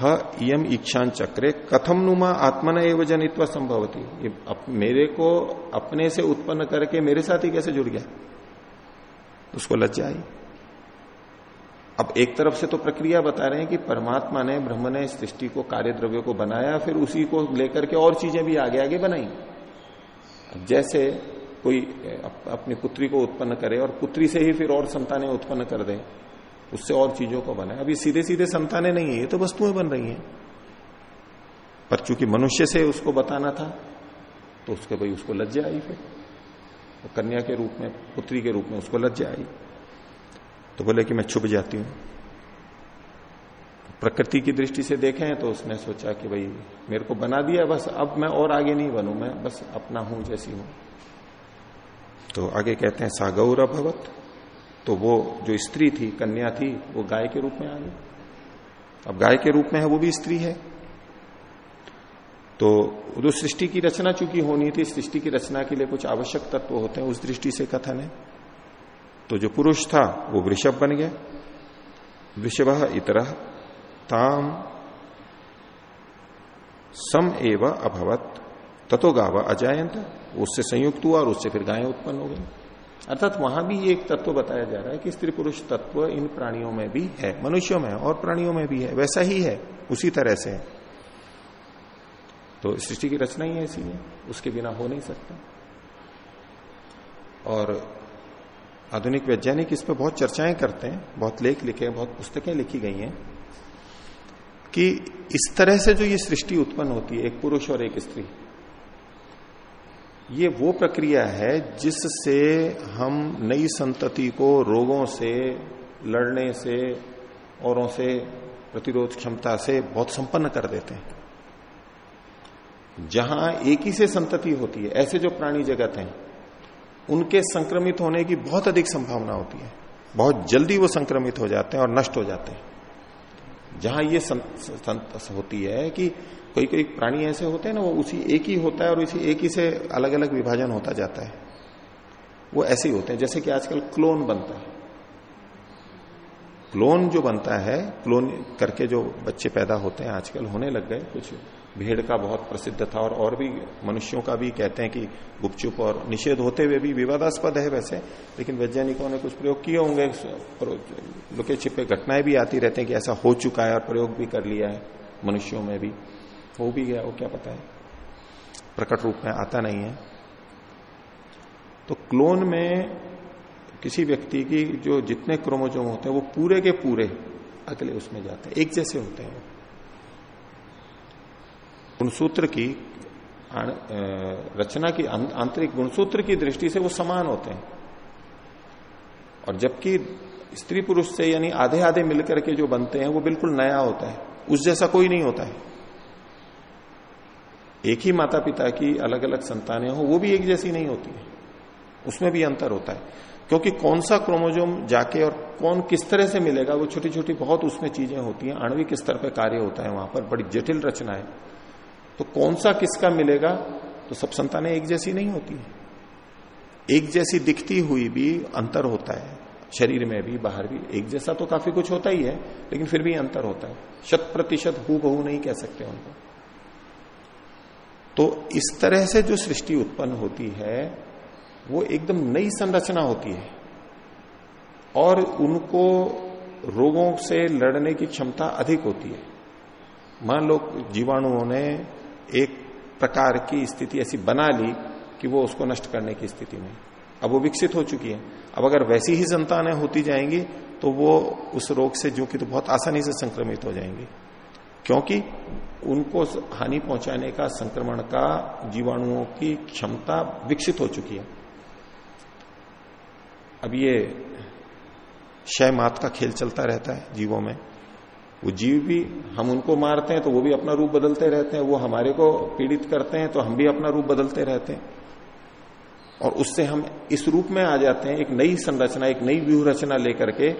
ह यम इच्छान चक्रे कथम नुमा आत्मन एवं जनित्व संभवती। अप, मेरे को अपने से उत्पन्न करके मेरे साथ ही कैसे जुड़ गया? उसको लज्जा आई। अब एक तरफ़ से तो प्रक्रिया बता रहे हैं कि परमात्मा ने ब्रह्म ने सृष्टि को कार्य द्रव्य को बनाया फिर उसी को लेकर के और चीज़ें भी आगे आगे बनाई। जैसे कोई अपनी पुत्री को उत्पन्न करे और पुत्री से ही फिर और संतानें उत्पन्न कर दे, उससे और चीज़ों को बनाए। अभी सीधे सीधे संतानें नहीं है, ये तो वस्तुएँ बन रही हैं। पर चूँकि मनुष्य से उसको बताना था तो उसके भाई उसको लज्जा आई फिर। तो कन्या के रूप में, पुत्री के रूप में उसको लज्जा आई। तो बोले कि मैं छुप जाती हूँ। प्रकृति की दृष्टि से देखें तो उसने सोचा कि भाई, मेरे को बना दिया, बस अब मैं और आगे नहीं बनू, मैं बस अपना हूँ जैसी हूँ। तो आगे कहते हैं, सागौर भवत। तो वो जो स्त्री थी, कन्या थी, वो गाय के रूप में आ गई। अब गाय के रूप में है, वो भी स्त्री है। तो जो सृष्टि की रचना चूँकि होनी थी, सृष्टि की रचना के लिए कुछ आवश्यक तत्व होते हैं, उस दृष्टि से कथन है। तो जो पुरुष था, वो वृषभ बन गया। वृषभ इतर। ताम सम एव अभवत। ततो गाव अजायंत उससे संयुक्त हुआ और उससे फिर गायें उत्पन्न हो गई। अर्थात वहाँ भी एक तत्व बताया जा रहा है कि स्त्री पुरुष तत्व इन प्राणियों में भी है, मनुष्यों में और प्राणियों में भी है, वैसा ही है, उसी तरह से तो सृष्टि की रचना ही ऐसी है, उसके बिना हो नहीं सकता। और आधुनिक वैज्ञानिक इस पर बहुत चर्चाएँ करते हैं, बहुत लेख लिखे हैं, बहुत पुस्तकें लिखी गई हैं। कि इस तरह से जो ये सृष्टि उत्पन्न होती है, एक पुरुष और एक स्त्री, ये वो प्रक्रिया है जिससे हम नई संतति को रोगों से, लड़ने से, औरों से, प्रतिरोध क्षमता से बहुत संपन्न कर देते हैं। जहाँ एक ही से संतति होती है, ऐसे जो प्राणी जगत हैं, उनके संक्रमित होने की बहुत अधिक संभावना होती है। बहुत जल्दी वो संक्रमित हो जाते हैं और नष्ट हो जाते हैं। जहाँ ये सं, सं, होती है कि कोई कोई प्राणी ऐसे होते हैं ना वो उसी एक ही होता है और उसी एक ही से अलग अलग विभाजन होता जाता है। वो ऐसे ही होते हैं जैसे कि आजकल क्लोन बनता है। क्लोन जो बनता है क्लोन करके जो बच्चे पैदा होते हैं आजकल होने लग गए कुछ। भेड़ का बहुत प्रसिद्ध था और और भी मनुष्यों का भी कहते हैं कि गुपचुप और निषेध होते हुए भी विवादास्पद है वैसे, लेकिन वैज्ञानिकों ने कुछ प्रयोग किए होंगे लुके छिपे घटनाएँ भी आती रहती हैं कि ऐसा हो चुका है और प्रयोग भी कर लिया है मनुष्यों में भी। हो भी गया, वो क्या पता है? प्रकट रूप में आता नहीं है। तो क्लोन में किसी व्यक्ति की जो जितने क्रोमोजोम होते हैं, वो पूरे के पूरे अगले उसमें जाते हैं, एक जैसे होते हैं गुणसूत्र की रचना की आंतरिक गुणसूत्र की दृष्टि से वो समान होते हैं। और जबकि स्त्री पुरुष से यानी आधे आधे मिलकर के जो बनते हैं, वो बिल्कुल नया होता है। उस जैसा कोई नहीं होता है। एक ही माता पिता की अलग अलग संतानें हो, वो भी एक जैसी नहीं होती है। उसमें भी अंतर होता है। क्योंकि कौन सा क्रोमोजोम जाके और कौन किस तरह से मिलेगा, वो छोटी छोटी बहुत उसमें चीज़ें होती हैं। आणविक स्तर पर कार्य होता है वहाँ पर, बड़ी जटिल रचना है। तो कौन सा किसका मिलेगा? तो सब संतानें एक जैसी नहीं होती एक जैसी दिखती हुई भी अंतर होता है। शरीर में भी, बाहर भी, एक जैसा तो काफ़ी कुछ होता ही है, लेकिन फिर भी अंतर होता है। शत प्रतिशत हु बहु नहीं कह सकते उनको। तो इस तरह से जो सृष्टि उत्पन्न होती है, वो एकदम नई संरचना होती है। और उनको रोगों से लड़ने की क्षमता अधिक होती है। मान लो जीवाणुओं ने एक प्रकार की स्थिति ऐसी बना ली कि वो उसको नष्ट करने की स्थिति में। अब वो विकसित हो चुकी है। अब अगर वैसी ही संतानें होती जाएँगी तो वो उस रोग से, जो कि तो बहुत आसानी से संक्रमित हो जाएँगी। क्योंकि उनको हानि पहुँचाने का, संक्रमण का, जीवाणुओं की क्षमता विकसित हो चुकी है। अब ये शय मात का खेल चलता रहता है जीवों में। वो जीव भी हम उनको मारते हैं तो वो भी अपना रूप बदलते रहते हैं। वो हमारे को पीड़ित करते हैं तो हम भी अपना रूप बदलते रहते हैं। और उससे हम इस रूप में आ जाते हैं, एक नई संरचना, एक नई व्यूह रचना लेकर के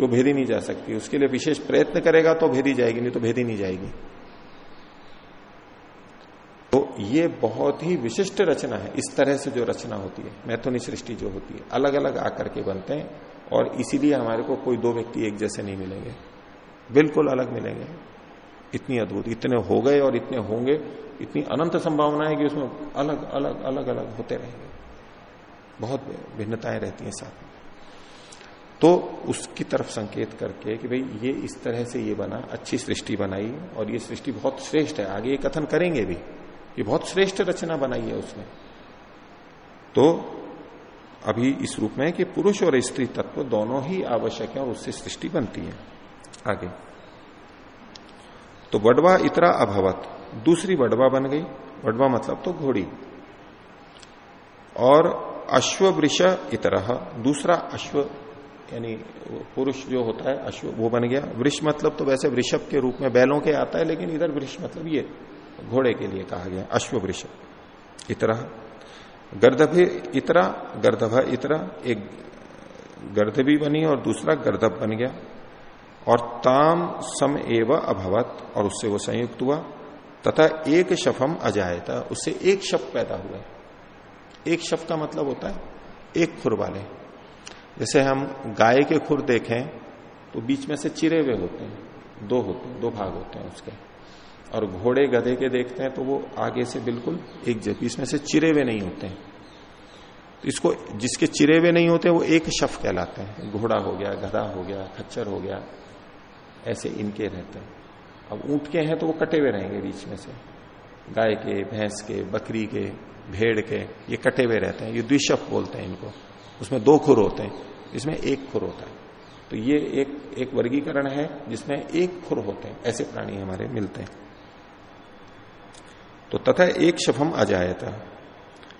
वो भेदी नहीं जा सकती। उसके लिए विशेष प्रयत्न करेगा तो भेदी जाएगी, नहीं तो भेदी नहीं जाएगी। तो ये बहुत ही विशिष्ट रचना है। इस तरह से जो रचना होती है, मैथुनी सृष्टि जो होती है अलग अलग आकर के बनते हैं और इसीलिए हमारे को कोई दो व्यक्ति एक जैसे नहीं मिलेंगे। बिल्कुल अलग मिलेंगे। इतनी अद्भुत, इतने हो गए और इतने होंगे, इतनी अनंत संभावना है कि उसमें अलग अलग अलग अलग होते रहेंगे। बहुत भिन्नताएँ रहती हैं साथ में। तो उसकी तरफ़ संकेत करके कि भाई, ये इस तरह से ये बना, अच्छी सृष्टि बनाई और ये सृष्टि बहुत श्रेष्ठ है, आगे ये कथन करेंगे भी। ये बहुत श्रेष्ठ रचना बनाई है उसने। तो अभी इस रूप में कि पुरुष और स्त्री तत्व दोनों ही आवश्यक है और उससे सृष्टि बनती है। आगे। तो वडवा इतरा अभवत। दूसरी वडवा बन गई। वडवा मतलब तो घोड़ी। और अश्व वृष दूसरा अश्व, यानी पुरुष जो होता है, अश्व, वो बन गया। वृक्ष मतलब तो वैसे वृषभ के रूप में बैलों के आता है, लेकिन इधर वृक्ष मतलब ये, घोड़े के लिए कहा गया अश्व वृष इतरा। गर्दभ इतरा गर्दभ इतरा, एक गर्दभी बनी और दूसरा गर्दभ बन गया। और ताम सम एव अभवत, और उससे वो संयुक्त हुआ। तथा एक शफम अजायता, उससे एक शफ पैदा हुआ एक शफ का मतलब होता है एक खुर वाले। जैसे हम गाय के खुर देखें तो बीच में से चिरे हुए होते हैं। दो होते हैं, दो भाग होते हैं उसके। और घोड़े गधे के देखते हैं तो वो आगे से बिल्कुल एक जैसे, इसमें से चिरे हुए नहीं होते हैं। तो इसको जिसके चिरे हुए नहीं होते, वो एक शफ कहलाते हैं। घोड़ा हो गया, गधा हो गया, खच्चर हो गया ऐसे इनके रहते हैं। अब ऊँट के हैं तो वो कटे हुए रहेंगे बीच में से। गाय के, भैंस के, बकरी के, भेड़ के, ये कटे हुए रहते हैं। ये द्विशफ बोलते हैं इनको। उसमें दो खुर होते हैं इसमें एक खुर होता है। तो ये एक एक वर्गीकरण है जिसमें एक खुर होते हैं। ऐसे प्राणी हमारे मिलते हैं। तो तथा एक शफम अजायता।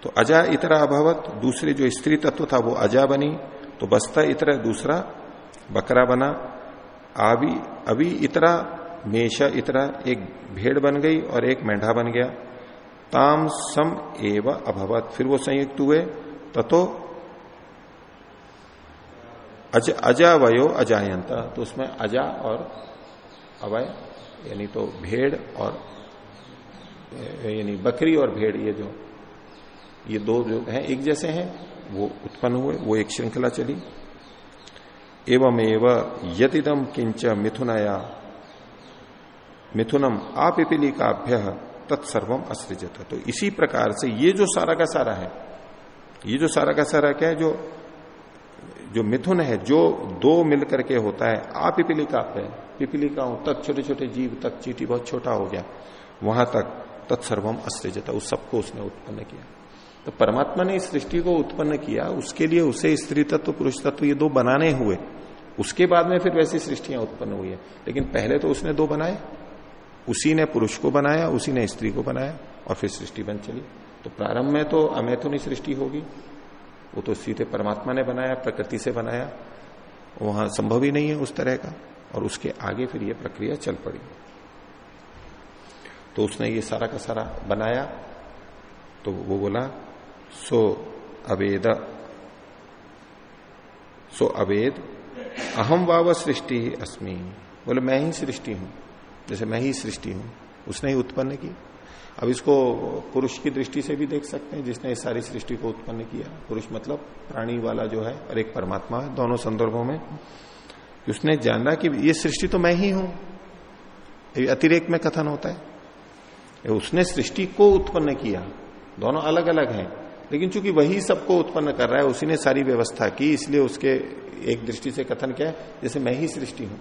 तो अजा इतरा अभावत, दूसरे जो स्त्री तत्व था वो अजा बनी तो बस्ता इतरा दूसरा बकरा बना आवी, अभी इतरा मेषा इतरा एक भेड़ बन गई और एक मेढा बन गया। ताम सम एव अभवत। फिर वो संयुक्त हुए, ततो अज, अजावयो अजायंता तो उसमें अजा और अवय, यानी तो भेड़ और, यानी बकरी और भेड़, ये जो, ये दो जो हैं, एक जैसे हैं, वो उत्पन्न हुए, वो एक श्रृंखला चली। एवं एवं यदिदम किंच मिथुनया। मिथुनम आपिपिलिकाभ्य तत्सर्वम असृजत। तो इसी प्रकार से ये जो सारा का सारा है, ये जो सारा का सारा क्या है, जो जो मिथुन है, जो दो मिलकर के होता है आ पिपिलिका पे पिपिलिकाओं तक छोटे छोटे जीव तक, चीटी बहुत छोटा हो गया, वहाँ तक तत्सर्वम अस्त्रिजता उस सबको उसने उत्पन्न किया। तो परमात्मा ने इस सृष्टि को उत्पन्न किया, उसके लिए उसे स्त्री तत्व, पुरुष तत्व, ये दो बनाने हुए। उसके बाद में फिर वैसी सृष्टियाँ उत्पन्न हुई है। लेकिन पहले तो उसने दो बनाए। उसी ने पुरुष को बनाया, उसी ने स्त्री को बनाया और फिर सृष्टि बन चली। तो प्रारंभ में तो अमैथुनी सृष्टि होगी। वो तो सीधे परमात्मा ने बनाया, प्रकृति से बनाया। वहाँ संभव ही नहीं है उस तरह का। और उसके आगे फिर ये प्रक्रिया चल पड़ी। तो उसने ये सारा का सारा बनाया। तो वो बोला, सो अवेद सो अवेद अहम वाव सृष्टि अस्मी। बोले, मैं ही सृष्टि हूँ। जैसे मैं ही सृष्टि हूँ। उसने ही उत्पन्न की। अब इसको पुरुष की दृष्टि से भी देख सकते हैं, जिसने इस सारी सृष्टि को उत्पन्न किया। पुरुष मतलब प्राणी वाला जो है और एक परमात्मा है, दोनों संदर्भों में। उसने जाना कि ये सृष्टि तो मैं ही हूँ। अतिरेक में कथन होता है। उसने सृष्टि को उत्पन्न किया। दोनों अलग अलग हैं। लेकिन चूँकि वही सबको उत्पन्न कर रहा है, उसी ने सारी व्यवस्था की, इसलिए उसके एक दृष्टि से कथन क्या है? जैसे मैं ही सृष्टि हूँ।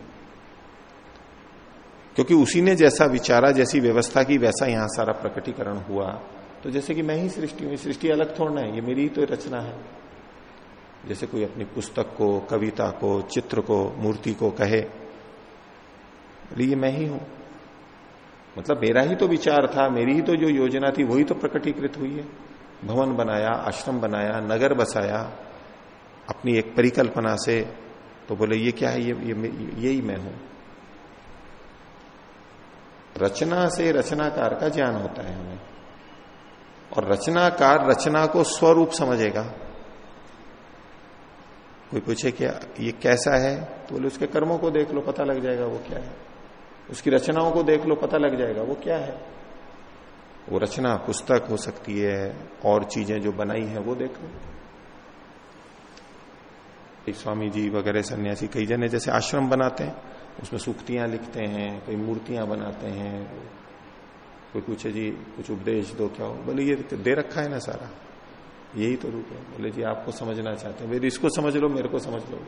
क्योंकि उसी ने जैसा विचारा, जैसी व्यवस्था की, वैसा यहाँ सारा प्रकटीकरण हुआ। तो जैसे कि मैं ही सृष्टि हूँ सृष्टि अलग थोड़ना है, ये मेरी ही तो रचना है। जैसे कोई अपनी पुस्तक को, कविता को, चित्र को, मूर्ति को कहे ये मैं ही हूँ। मतलब मेरा ही तो विचार था, मेरी ही तो जो योजना थी, वही तो प्रकटीकृत हुई है। भवन बनाया, आश्रम बनाया, नगर बसाया, अपनी एक परिकल्पना से तो बोले, ये क्या है? ये ये यही मैं हूँ. रचना से रचनाकार का ज्ञान होता है हमें। और रचनाकार रचना को स्वरूप समझेगा। कोई पूछे क्या ये कैसा है? तो बोले, उसके कर्मों को देख लो, पता लग जाएगा वो क्या है। उसकी रचनाओं को देख लो, पता लग जाएगा वो क्या है? वो रचना पुस्तक हो सकती है, और चीज़ें जो बनाई है वो देख लो। एक स्वामी जी वगैरह सन्यासी, कई जने जैसे आश्रम बनाते हैं, उसमें सूक्तियाँ लिखते हैं, कई मूर्तियाँ बनाते हैं। कोई पूछे, जी, कुछ उपदेश दो क्या हो? बोले, ये दे रखा है ना सारा। यही तो रूप है। बोले, जी, आपको समझना चाहते हैं। मेरी इसको समझ लो, मेरे को समझ लो।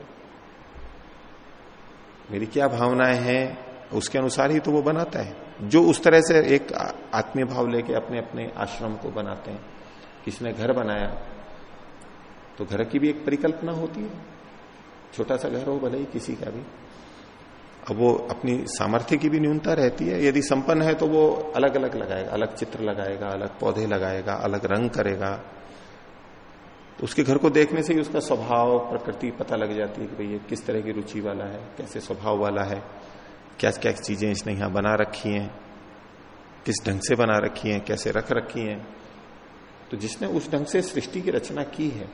मेरी क्या भावनाएँ हैं? उसके अनुसार ही तो वो बनाता है। जो उस तरह से एक आत्मीय भाव लेके अपने अपने आश्रम को बनाते हैं, किसने घर बनाया तो घर की भी एक परिकल्पना होती है। छोटा सा घर हो, भले ही किसी का भी। अब वो अपनी सामर्थ्य की भी न्यूनता रहती है। यदि संपन्न है तो वो अलग अलग लगाएगा, अलग चित्र लगाएगा, अलग पौधे लगाएगा, अलग रंग करेगा। तो उसके घर को देखने से ही उसका स्वभाव, प्रकृति पता लग जाती है कि भाई ये किस तरह की रुचि वाला है, कैसे स्वभाव वाला है। क्या क्या चीज़ें इसने यहाँ बना रखी हैं, किस ढंग से बना रखी हैं, कैसे रख रखी हैं। तो जिसने उस ढंग से सृष्टि की रचना की है,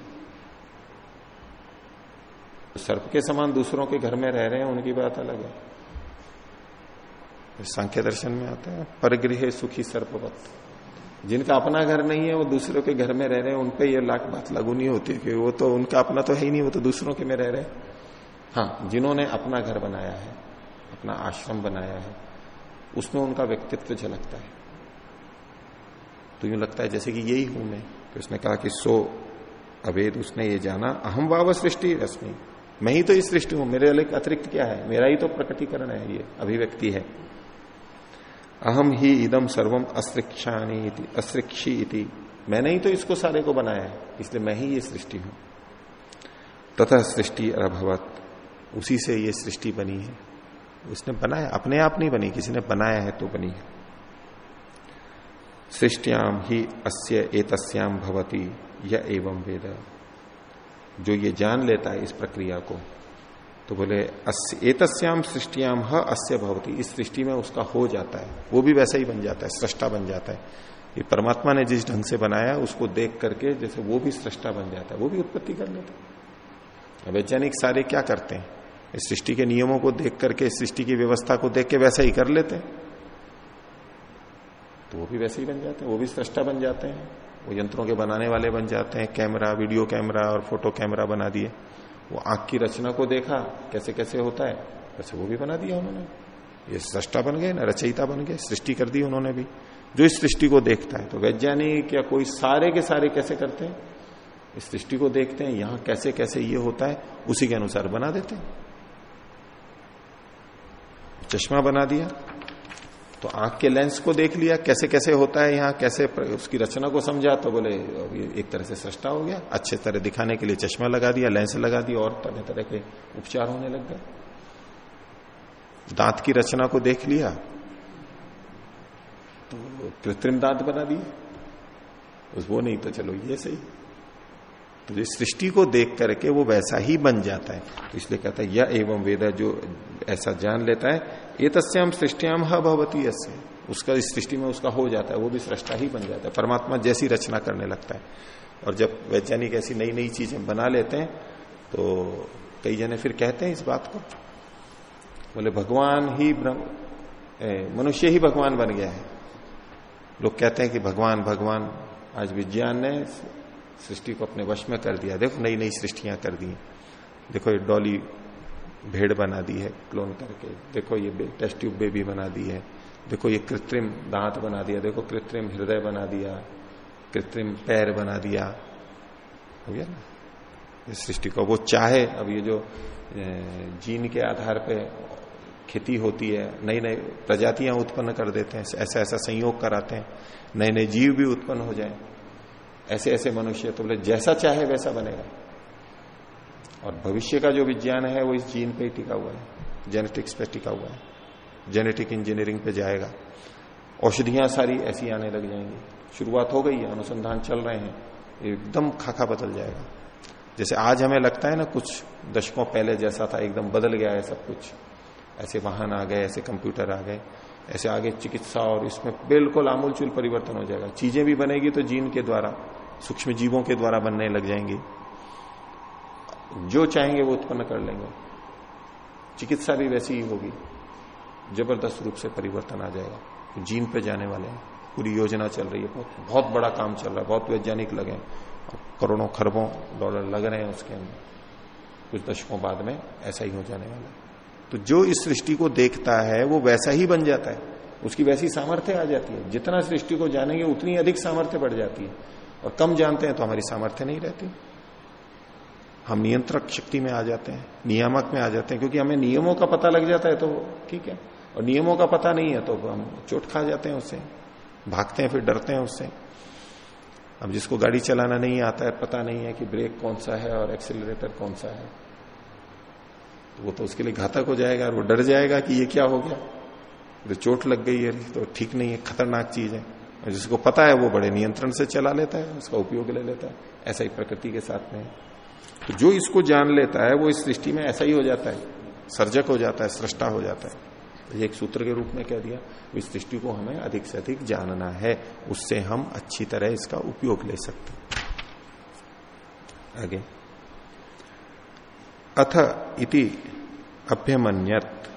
सर्प के समान दूसरों के घर में रह रहे हैं, उनकी बात अलग है। सांख्य दर्शन में आता है, परगृह सुखी सर्पवत। जिनका अपना घर नहीं है, वो दूसरों के घर में रह रहे हैं उनपे ये लाख बात लागू नहीं होती, कि वो तो उनका अपना तो है ही नहीं, वो तो दूसरों के में रह रहे हैं। हाँ जिन्होंने अपना घर बनाया है। अपना आश्रम बनाया है, उसमें उनका व्यक्तित्व झलकता है। तो यूँ लगता है जैसे कि यही हूँ मैं। तो उसने कहा कि सो, अवेद उसने ये जाना अहम वाव सृष्टि रश्मि। मैं ही तो इस सृष्टि हूँ, मेरे अलग अतिरिक्त क्या है? मेरा ही तो प्रकटीकरण है ये, अभिव्यक्ति है। अहम ही इदम सर्वम अस्त्रिक्षाणी अस्त्रिक्षी इति मैंने ही तो इसको सारे को बनाया है, इसलिए मैं ही ये सृष्टि हूँ। तथा सृष्टि अभवत उसी से ये सृष्टि बनी है। उसने बनाया, अपने आप नहीं बनी, किसी ने बनाया है तो बनी है। सृष्टियाम ही अस्य एतस्याम भवती, या एवं वेद। जो ये जान लेता है इस प्रक्रिया को तो बोले एतस्याम सृष्टियाम ह अस्य भवती, इस सृष्टि में उसका हो जाता है, वो भी वैसा ही बन जाता है, सृष्टा बन जाता है। ये परमात्मा ने जिस ढंग से बनाया, उसको देख करके जैसे वो भी सृष्टा बन जाता है, वो भी उत्पत्ति कर लेता है। वैज्ञानिक सारे क्या करते हैं? इस सृष्टि के नियमों को देख करके, इस सृष्टि की व्यवस्था को देख के वैसा ही कर लेते हैं। तो वो भी वैसे ही बन जाते हैं, वो भी सृष्टा बन जाते हैं, वो यंत्रों के बनाने वाले बन जाते हैं, कैमरा, वीडियो कैमरा और फ़ोटो कैमरा बना दिए। वो आँख की रचना को देखा, कैसे कैसे होता है, वैसे वो भी बना दिया उन्होंने। ये सृष्टा बन गए, ना रचयिता बन गए, सृष्टि कर दी उन्होंने भी। जो इस सृष्टि को देखता है तो वैज्ञानिक या कोई सारे के सारे कैसे करते हैं? इस सृष्टि को देखते हैं, यहाँ कैसे कैसे ये होता है, उसी के अनुसार बना देते हैं। चश्मा बना दिया। तो आँख के लेंस को देख लिया कैसे कैसे होता है यहाँ, कैसे उसकी रचना को समझा तो बोले एक तरह से सृष्टा हो गया। अच्छे तरह दिखाने के लिए चश्मा लगा दिया, लेंस लगा दिया और तरह तरह के उपचार होने लग गए। दांत की रचना को देख लिया तो कृत्रिम दांत बना दिए। वो नहीं तो चलो ये सही। तो इस सृष्टि को देख करके वो वैसा ही बन जाता है। तो इसलिए कहता है यह एवं वेद जो ऐसा जान लेता है ये तस्याम सृष्टियाम भवती ऐसे उसका इस सृष्टि में उसका हो जाता है, वो भी सृष्टा ही बन जाता है। परमात्मा जैसी रचना करने लगता है। और जब वैज्ञानिक ऐसी नई नई चीज़ें बना लेते हैं तो कई जने फिर कहते हैं इस बात को। बोले, भगवान ही मनुष्य ही भगवान बन गया है। लोग कहते हैं कि, भगवान भगवान, आज विज्ञान ने सृष्टि को अपने वश में कर दिया। देखो नई नई सृष्टियाँ कर दी देखो ये डॉली भेड़ बना दी है, क्लोन करके। देखो ये टेस्ट ट्यूब बेबी बना दी है। देखो ये कृत्रिम दांत बना दिया। देखो कृत्रिम हृदय बना दिया। कृत्रिम पैर बना दिया। हो गया ना? इस सृष्टि को। वो चाहे, अब ये जो जीन के आधार पे खेती होती है नई नई प्रजातियाँ उत्पन्न कर देते हैं ऐसा ऐसा संयोग कराते हैं। नए नए जीव भी उत्पन्न हो जाए। ऐसे ऐसे मनुष्य तो बोले, जैसा चाहे वैसा बनेगा। और भविष्य का जो विज्ञान है, वो इस जीन पे ही टिका हुआ है जेनेटिक्स पे टिका हुआ है। जेनेटिक इंजीनियरिंग पे जाएगा। औषधियाँ सारी ऐसी आने लग जाएँगी। शुरुआत हो गई है, अनुसंधान चल रहे हैं, एकदम खाखा बदल जाएगा। जैसे आज हमें लगता है ना, कुछ दशकों पहले जैसा था, एकदम बदल गया है सब कुछ। ऐसे वाहन आ गए, ऐसे कंप्यूटर आ गए, ऐसे आगे चिकित्सा और इसमें बिल्कुल आमूलचूल परिवर्तन हो जाएगा। चीज़ें भी बनेगी तो जीन के द्वारा। सूक्ष्म जीवों के द्वारा बनने लग जाएँगी। जो चाहेंगे वो उत्पन्न कर लेंगे। चिकित्सा भी वैसी ही होगी। ज़बरदस्त रूप से परिवर्तन आ जाएगा। जीन पे जाने वाले हैं। पूरी योजना चल रही है। बहुत बहुत बड़ा काम चल रहा है। बहुत वैज्ञानिक लगे करोड़ों, खरबों डॉलर लग रहे हैं उसके अंदर। कुछ दशकों बाद में ऐसा ही हो जाने वाला है। तो जो इस सृष्टि को देखता है, वो वैसा ही बन जाता है। उसकी वैसी सामर्थ्य आ जाती है। जितना सृष्टि को जानेंगे, उतनी अधिक सामर्थ्य बढ़ जाती है। और कम जानते हैं तो हमारी सामर्थ्य नहीं रहती। हम नियंत्रक शक्ति में आ जाते हैं, नियामक में आ जाते हैं, क्योंकि हमें नियमों का पता लग जाता है तो ठीक है। और नियमों का पता नहीं है तो हम चोट खा जाते हैं उससे, भागते हैं फिर डरते हैं उससे। अब जिसको गाड़ी चलाना नहीं आता है, पता नहीं है कि ब्रेक कौन सा है और एक्सिलरेटर कौन सा है। तो वो तो उसके लिए घातक हो जाएगा और वो डर जाएगा कि ये क्या हो गया। तो चोट लग गई है तो ठीक नहीं है, खतरनाक चीज़ है। जिसको पता है वो बड़े नियंत्रण से चला लेता है, उसका उपयोग ले लेता है। ऐसा ही प्रकृति के साथ में तो जो इसको जान लेता है, वो इस सृष्टि में ऐसा ही हो जाता है। सर्जक हो जाता है, सृष्टा हो जाता है। ये एक सूत्र के रूप में कह दिया, इस दृष्टि को हमें अधिक से अधिक जानना है। उससे हम अच्छी तरह इसका उपयोग ले सकते हैं। आगे। अथ इति अभ्यमन्यत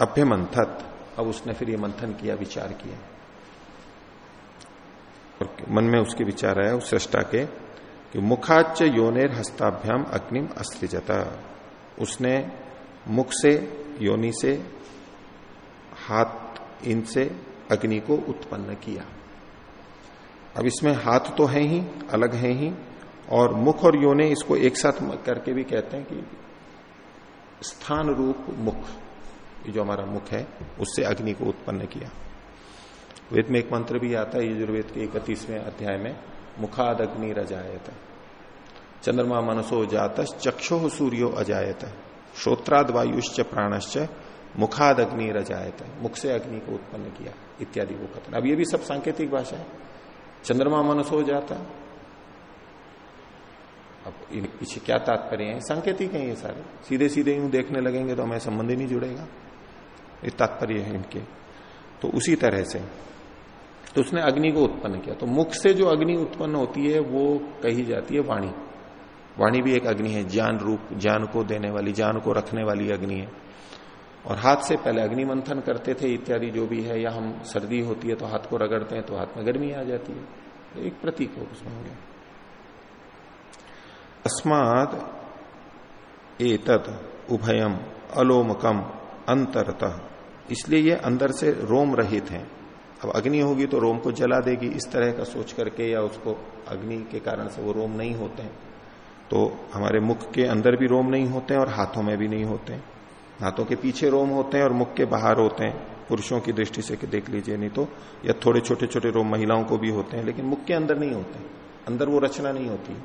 अभ्यमंथत अब उसने फिर ये मंथन किया, विचार किया। और मन में उसके विचार आया, उस सृष्टा के, कि मुखाच योनेर हस्ताभ्याम अग्निम अस्त्रिजता। उसने मुख से, योनि से, हाथ इनसे अग्नि को उत्पन्न किया। अब इसमें हाथ तो है ही, अलग है ही, और मुख और योने इसको एक साथ करके भी कहते हैं कि स्थान रूप मुख जो हमारा मुख है, उससे अग्नि को उत्पन्न किया। वेद में एक मंत्र भी आता है, यजुर्वेद के इकतीसवें अध्याय में मुखाद अग्नि रजायत। चंद्रमा मनसो जात चक्षो सूर्यो अजायत। श्रोत्राद वायुश्च प्राणश्च मुखाद अग्नि रजायत। मुख से अग्नि को उत्पन्न किया, इत्यादि वो कथन। अब ये भी सब सांकेतिक भाषा है। चंद्रमा मनसो जाता। अब पीछे क्या तात्पर्य है? सांकेतिक है ये सारे। सीधे सीधे यूँ देखने लगेंगे तो हमें संबंध ही नहीं जुड़ेगा। ये तात्पर्य है इनके। तो उसी तरह से तो उसने अग्नि को उत्पन्न किया। तो मुख से जो अग्नि उत्पन्न होती है, वो कही जाती है वाणी। वाणी भी एक अग्नि है, ज्ञान रूप, ज्ञान को देने वाली, ज्ञान को रखने वाली अग्नि है। और हाथ से पहले अग्नि मंथन करते थे इत्यादि जो भी है, या हम सर्दी होती है तो हाथ को रगड़ते हैं तो हाथ में गर्मी आ जाती है। तो एक प्रतीक हो उसमें हो गया। अस्माद एतद उभयम अलोमकम अंतरतः इसलिए ये अंदर से रोम रहित हैं। अब अग्नि होगी तो रोम को जला देगी, इस तरह का सोच करके या उसको अग्नि के कारण से वो रोम नहीं होते हैं। तो हमारे मुख के अंदर भी रोम नहीं होते हैं और हाथों में भी नहीं होते हैं। हाथों के पीछे रोम होते हैं और मुख के बाहर होते हैं। पुरुषों की दृष्टि से देख लीजिए, नहीं तो या थोड़े छोटे छोटे रोम महिलाओं को भी होते हैं, लेकिन मुख के अंदर नहीं होते अंदर वो रचना नहीं होती।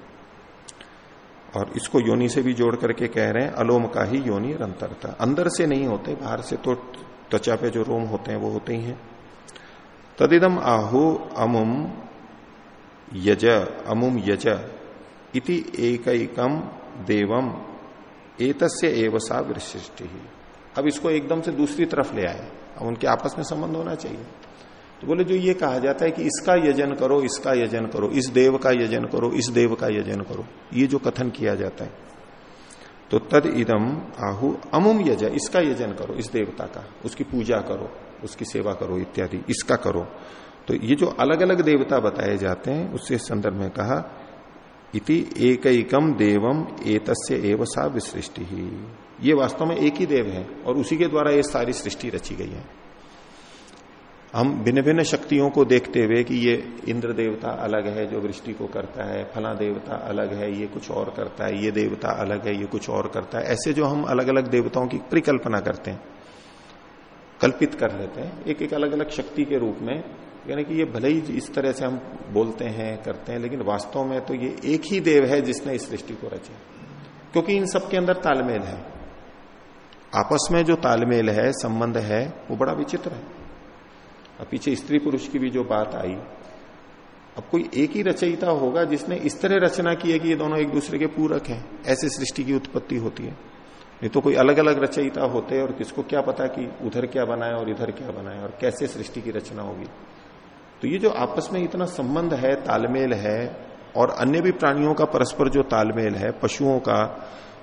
और इसको योनि से भी जोड़ करके कह रहे हैं, अलोम का ही योनि अंतरता अंदर से नहीं होते, बाहर से तो त्वचा पे जो रोम होते हैं, वो होते ही हैं। तदिदम आहु अमुम यज अमुम यज इति एकम देवम एतस्य एवसा विशिष्टि ही अब इसको एकदम से दूसरी तरफ़ ले आए। अब उनके आपस में संबंध होना चाहिए। तो बोले, जो ये कहा जाता है कि इसका यजन करो, इसका यजन करो, इस देव का यजन करो, इस देव का यजन करो, ये जो कथन किया जाता है। तो तद इदम आहु अमुम यज, इसका यजन करो, इस देवता का, उसकी पूजा करो। उसकी सेवा करो, इत्यादि। इसका करो। तो ये जो अलग अलग देवता बताए जाते हैं, उससे संदर्भ में कहा, इति एकम देवम एतस्य एव सा विसृष्टि। ही ये वास्तव में एक ही देव है और उसी के द्वारा ये सारी सृष्टि रची गई है। हम भिन्न भिन्न शक्तियों को देखते हुए कि ये इंद्र देवता अलग है जो वृष्टि को करता है, फला देवता अलग है, ये कुछ और करता है, ये देवता अलग है, ये कुछ और करता है। ऐसे जो हम अलग अलग देवताओं की परिकल्पना करते हैं। कल्पित कर लेते हैं, एक एक अलग अलग शक्ति के रूप में। यानी कि ये भले ही इस तरह से हम बोलते हैं, करते हैं, लेकिन वास्तव में तो ये एक ही देव है जिसने इस सृष्टि को रचा। क्योंकि इन सबके अंदर तालमेल है। आपस में जो तालमेल है, संबंध है, वो बड़ा विचित्र है। अब पीछे स्त्री पुरुष की भी जो बात आई, अब कोई एक ही रचयिता होगा जिसने इस तरह रचना की है कि ये दोनों एक दूसरे के पूरक हैं। ऐसे सृष्टि की उत्पत्ति होती है। नहीं तो कोई अलग अलग रचयिता होते और किसको क्या पता कि उधर क्या बनाए और इधर क्या बनाए और कैसे सृष्टि की रचना होगी। तो ये जो आपस में इतना संबंध है, तालमेल है और अन्य भी प्राणियों का परस्पर जो तालमेल है, पशुओं का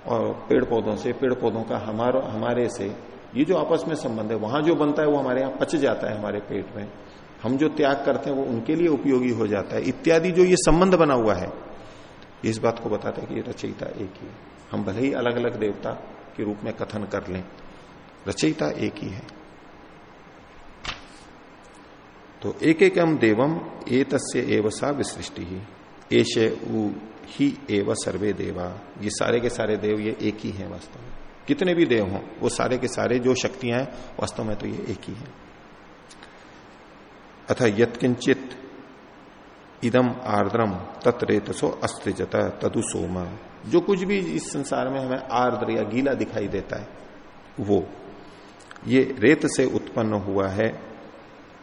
और पेड़ पौधों से पेड़ पौधों का हमारे हमारे से, ये जो आपस में संबंध है, वहाँ जो बनता है वो हमारे यहाँ पच जाता है हमारे पेट में। हम जो त्याग करते हैं वो उनके लिए उपयोगी हो जाता है। इत्यादि जो ये संबंध बना हुआ है, इस बात को बताता है कि रचयिता एक है हम भले ही अलग अलग देवता के रूप में कथन कर लें। रचयिता एक ही है। तो एक एक देवम एतस्य एवसा विसृष्टि। ही एश ही एव सर्वे देवा। ये सारे के सारे देव ये एक ही हैं वास्तव में। कितने भी देव हों, वो सारे के सारे जो शक्तियाँ हैं, वास्तव में तो ये एक ही है। अथ यत्किंचित इदम आर्द्रम तत्रेतसो अस्त्रिजत तदु सोमा। जो कुछ भी इस संसार में हमें आर्द्र या गीला दिखाई देता है, वो। ये रेत से उत्पन्न हुआ है,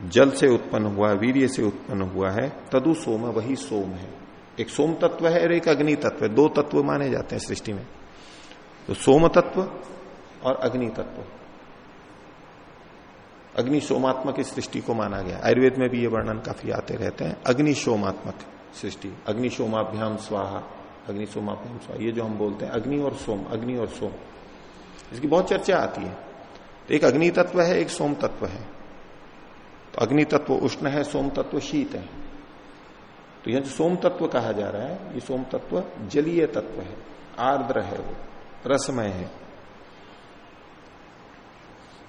जल से उत्पन्न हुआ, वीर्य से उत्पन्न हुआ है, तदु सोम, वही सोम है। एक सोम तत्व है और एक अग्नि तत्व है। दो तत्व माने जाते हैं सृष्टि में। तो सोम तत्व और अग्नि तत्व। अग्नि सोमात्मक इस सृष्टि को माना गया। आयुर्वेद में भी ये वर्णन काफ़ी आते रहते हैं। अग्नि सोमात्मक सृष्टि। अग्नि सोमाभ्याम स्वाहा। अग्नि सोमाभ्याम स्वाहा ये जो हम बोलते हैं, अग्नि और सोम, अग्नि और सोम। इसकी बहुत चर्चा आती है। तो एक अग्नि तत्व है, एक सोम तत्व है। तो अग्नि तत्व उष्ण है, सोम तत्व शीत है। तो यह जो सोम तत्व कहा जा रहा है, ये सोम तत्व जलीय तत्व है। आर्द्र है वो, रसमय है।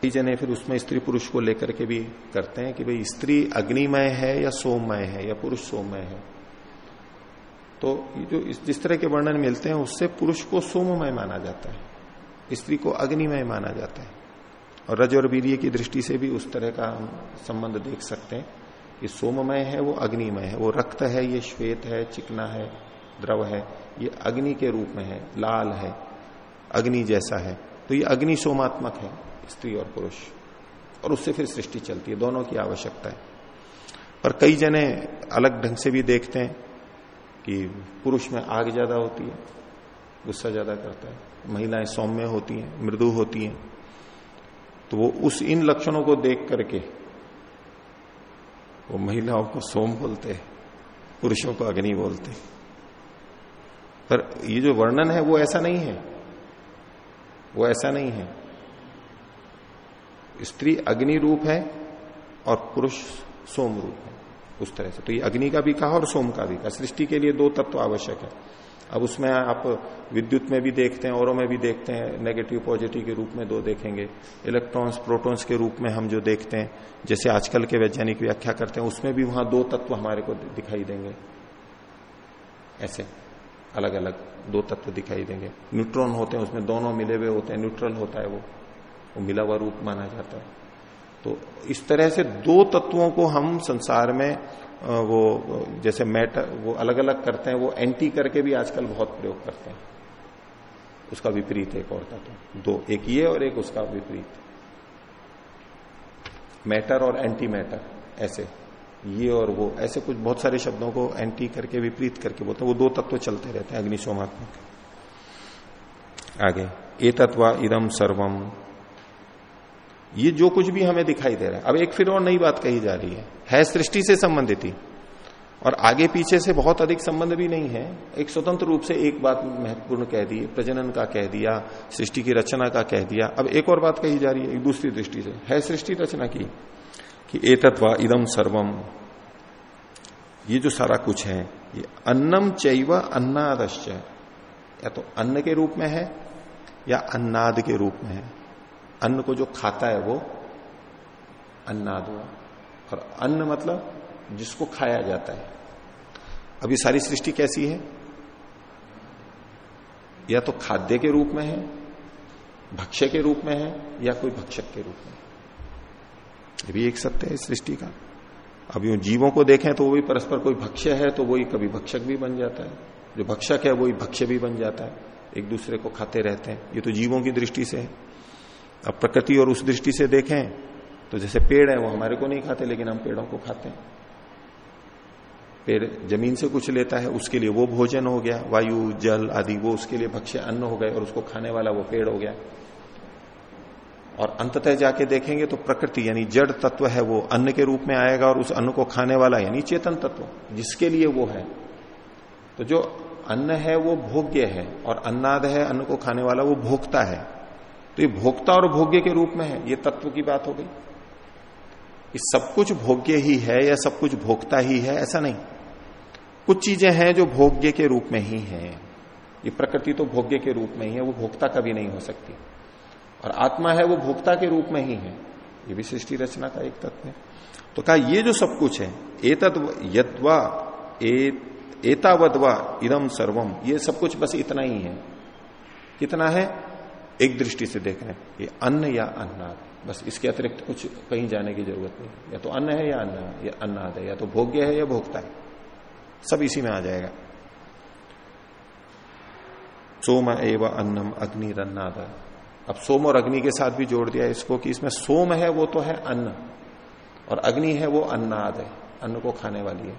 जने फिर उसमें स्त्री पुरुष को लेकर के भी करते हैं कि भाई, स्त्री अग्निमय है या सोममय है या पुरुष सोममय है। तो जो जिस तरह के वर्णन मिलते हैं, उससे पुरुष को सोममय माना जाता है। स्त्री को अग्निमय माना जाता है। और रज और वीर्य की दृष्टि से भी उस तरह का हम संबंध देख सकते हैं ये सोममय है, वो अग्निमय है। वो रक्त है, ये श्वेत है, चिकना है, द्रव है, ये अग्नि के रूप में है, लाल है, अग्नि जैसा है। तो ये अग्नि सोमात्मक है, स्त्री और पुरुष। और उससे फिर सृष्टि चलती है, दोनों की आवश्यकता है। पर कई जने अलग ढंग से भी देखते हैं। कि पुरुष में आग ज़्यादा होती है, गुस्सा ज़्यादा करता है। महिलाएँ सौम्य होती हैं, मृदु होती हैं। तो वो उस इन लक्षणों को देख करके वो महिलाओं को सोम बोलते हैं, पुरुषों को अग्नि बोलते हैं। पर ये जो वर्णन है, वो ऐसा नहीं है। वो ऐसा नहीं है। स्त्री अग्नि रूप है और पुरुष सोम रूप है। उस तरह से। तो ये अग्नि का भी कहा और सोम का भी कहा। सृष्टि के लिए दो तत्व आवश्यक है। अब उसमें आप विद्युत में भी देखते हैं, औरों में भी देखते हैं नेगेटिव पॉजिटिव के रूप में दो देखेंगे। इलेक्ट्रॉन्स प्रोटॉन्स के रूप में हम जो देखते हैं, जैसे आजकल के वैज्ञानिक व्याख्या करते हैं, उसमें भी वहाँ दो तत्व हमारे को दिखाई देंगे। ऐसे अलग अलग दो तत्व दिखाई देंगे। न्यूट्रॉन होते हैं, उसमें दोनों मिले हुए होते हैं, न्यूट्रल होता है वो। वो मिला हुआ रूप माना जाता है। तो इस तरह से दो तत्वों को हम संसार में वो, जैसे मैटर, वो अलग अलग करते हैं, वो एंटी करके भी आजकल बहुत प्रयोग करते हैं। उसका विपरीत एक और तत्व, दो, एक ये और एक उसका विपरीत। मैटर और एंटी मैटर ऐसे, ये और वो, ऐसे कुछ बहुत सारे शब्दों को एंटी करके, विपरीत करके बोलते हैं, वो दो तत्व चलते रहते हैं, अग्निशोमात्मक। आगे ए तत्व इदम सर्वम ये जो कुछ भी हमें दिखाई दे रहा है। अब एक फिर और नई बात कही जा रही है। है सृष्टि से संबंधित ही। और आगे पीछे से बहुत अधिक संबंध भी नहीं है। एक स्वतंत्र रूप से एक बात महत्वपूर्ण कह दी, प्रजनन का कह दिया, सृष्टि की रचना का कह दिया। अब एक और बात कही जा रही है, एक दूसरी दृष्टि से। है सृष्टि रचना की, कि एतत्वा इदम सर्वम ये जो सारा कुछ है, ये अन्नम चैव अन्नादश्च। या तो अन्न के रूप में है, या अन्नाद के रूप में है। अन्न को जो खाता है वो अन्नाद। हुआ और अन्न मतलब जिसको खाया जाता है। अभी सारी सृष्टि कैसी है? या तो खाद्य के रूप में है, भक्ष्य के रूप में है, या कोई भक्षक के रूप में ये भी एक सत्य है सृष्टि का। अब यूँ जीवों को देखें तो वो भी परस्पर कोई भक्ष्य है तो वही कभी भक्षक भी बन जाता है। जो भक्षक है, वही भक्ष्य भी बन जाता है। एक दूसरे को खाते रहते हैं। ये तो जीवों की दृष्टि से है। अब प्रकृति और उस दृष्टि से देखें तो जैसे पेड़ है, वो हमारे को नहीं खाते, लेकिन हम पेड़ों को खाते हैं। पेड़ ज़मीन से कुछ लेता है, उसके लिए वो भोजन हो गया, वायु, जल आदि, वो उसके लिए भक्ष्य, अन्न हो गए, और उसको खाने वाला वो पेड़ हो गया। और अंततः जाके देखेंगे तो प्रकृति, यानी जड़ तत्व है, वो अन्न के रूप में आएगा, और उस अन्न को खाने वाला, यानी चेतन तत्व, जिसके लिए वो है। तो जो अन्न है, वो भोग्य है, और अन्नाद है, अन्न को खाने वाला, वो भोगता है। तो ये भोक्ता और भोग्य के रूप में है, ये तत्व की बात हो गई। ये सब कुछ भोग्य ही है या सब कुछ भोक्ता ही है, ऐसा नहीं। कुछ चीज़ें हैं जो भोग्य के रूप में ही है। ये प्रकृति तो भोग्य के रूप में ही है, वो भोक्ता कभी नहीं हो सकती। और आत्मा है, वो भोक्ता के रूप में ही है। ये भी सृष्टि रचना का एक तत्व है। तो कहा, ये जो सब कुछ है एतद यदवा इदम सर्वम ये सब कुछ बस इतना ही है। कितना है? एक दृष्टि से देख रहे हैं, ये अन्न या अन्नाद। बस इसके अतिरिक्त कुछ कहीं जाने की ज़रूरत नहीं। या तो अन्न है या अन्न, या अन्नाद है, या तो भोग्य है या भोगता है। सब इसी में आ जाएगा। सोम एवं अन्नम अग्नि रन्नाद। अब सोम और अग्नि के साथ भी जोड़ दिया इसको कि इसमें सोम है, वो तो है अन्न। और अग्नि है, वो अन्नाद है। अन्न को खाने वाली है।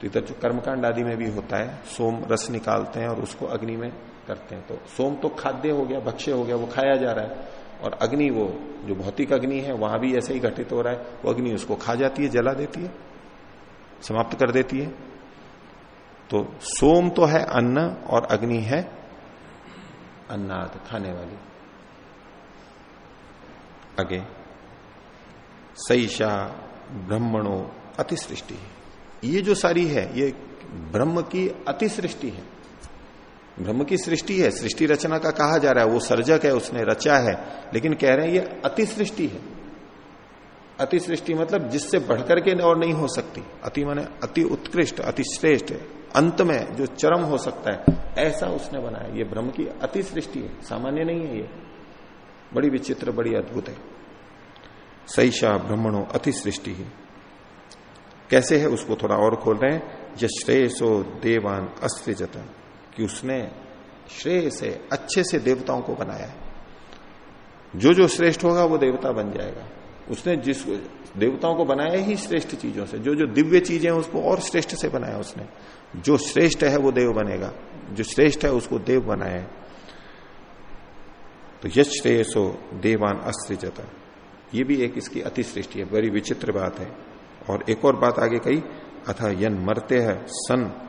तो इधर जो कर्मकांड आदि में भी होता है, सोम रस निकालते हैं और उसको अग्नि में करते हैं। तो सोम तो खाद्य हो गया, भक्ष्य हो गया, वो खाया जा रहा है। और अग्नि, वो जो भौतिक अग्नि है, वहाँ भी ऐसे ही घटित हो रहा है। वो अग्नि उसको खा जाती है, जला देती है, समाप्त कर देती है। तो सोम तो है अन्न और अग्नि है अन्नाद, खाने वाली। आगे, सईशा, ब्रह्मणो अति सृष्टि ये जो सारी है, ये ब्रह्म की अति सृष्टि है। ब्रह्म की सृष्टि है, सृष्टि रचना का कहा जा रहा है, वो सर्जक है, उसने रचा है, लेकिन कह रहे हैं ये अति सृष्टि है। अति सृष्टि मतलब जिससे बढ़कर के और नहीं हो सकती। अति माने अति उत्कृष्ट, अति श्रेष्ठ, अंत में जो चरम हो सकता है, ऐसा उसने बनाया। ये ब्रह्म की अति सृष्टि है, सामान्य नहीं है ये। बड़ी विचित्र, बड़ी अद्भुत है। सईशा ब्रह्मणो अति सृष्टि है। कैसे है उसको थोड़ा और खोल रहे हैं? यश्रेयसो देवान अस्त्रिजत। कि उसने श्रेय से, अच्छे से देवताओं को बनाया है। जो जो श्रेष्ठ होगा, वो देवता बन जाएगा। उसने जिस देवताओं को बनाया ही श्रेष्ठ चीज़ों से। जो जो दिव्य चीज़ें हैं, उसको और श्रेष्ठ से बनाया उसने। जो श्रेष्ठ है, वो देव बनेगा। जो श्रेष्ठ है, उसको देव बनाया है। तो यश श्रेयसो देवान अस्त्रिजत ये भी एक इसकी अति सृष्टि है, बड़ी विचित्र बात है। और एक और बात आगे कही, अथा यन मरते है, सन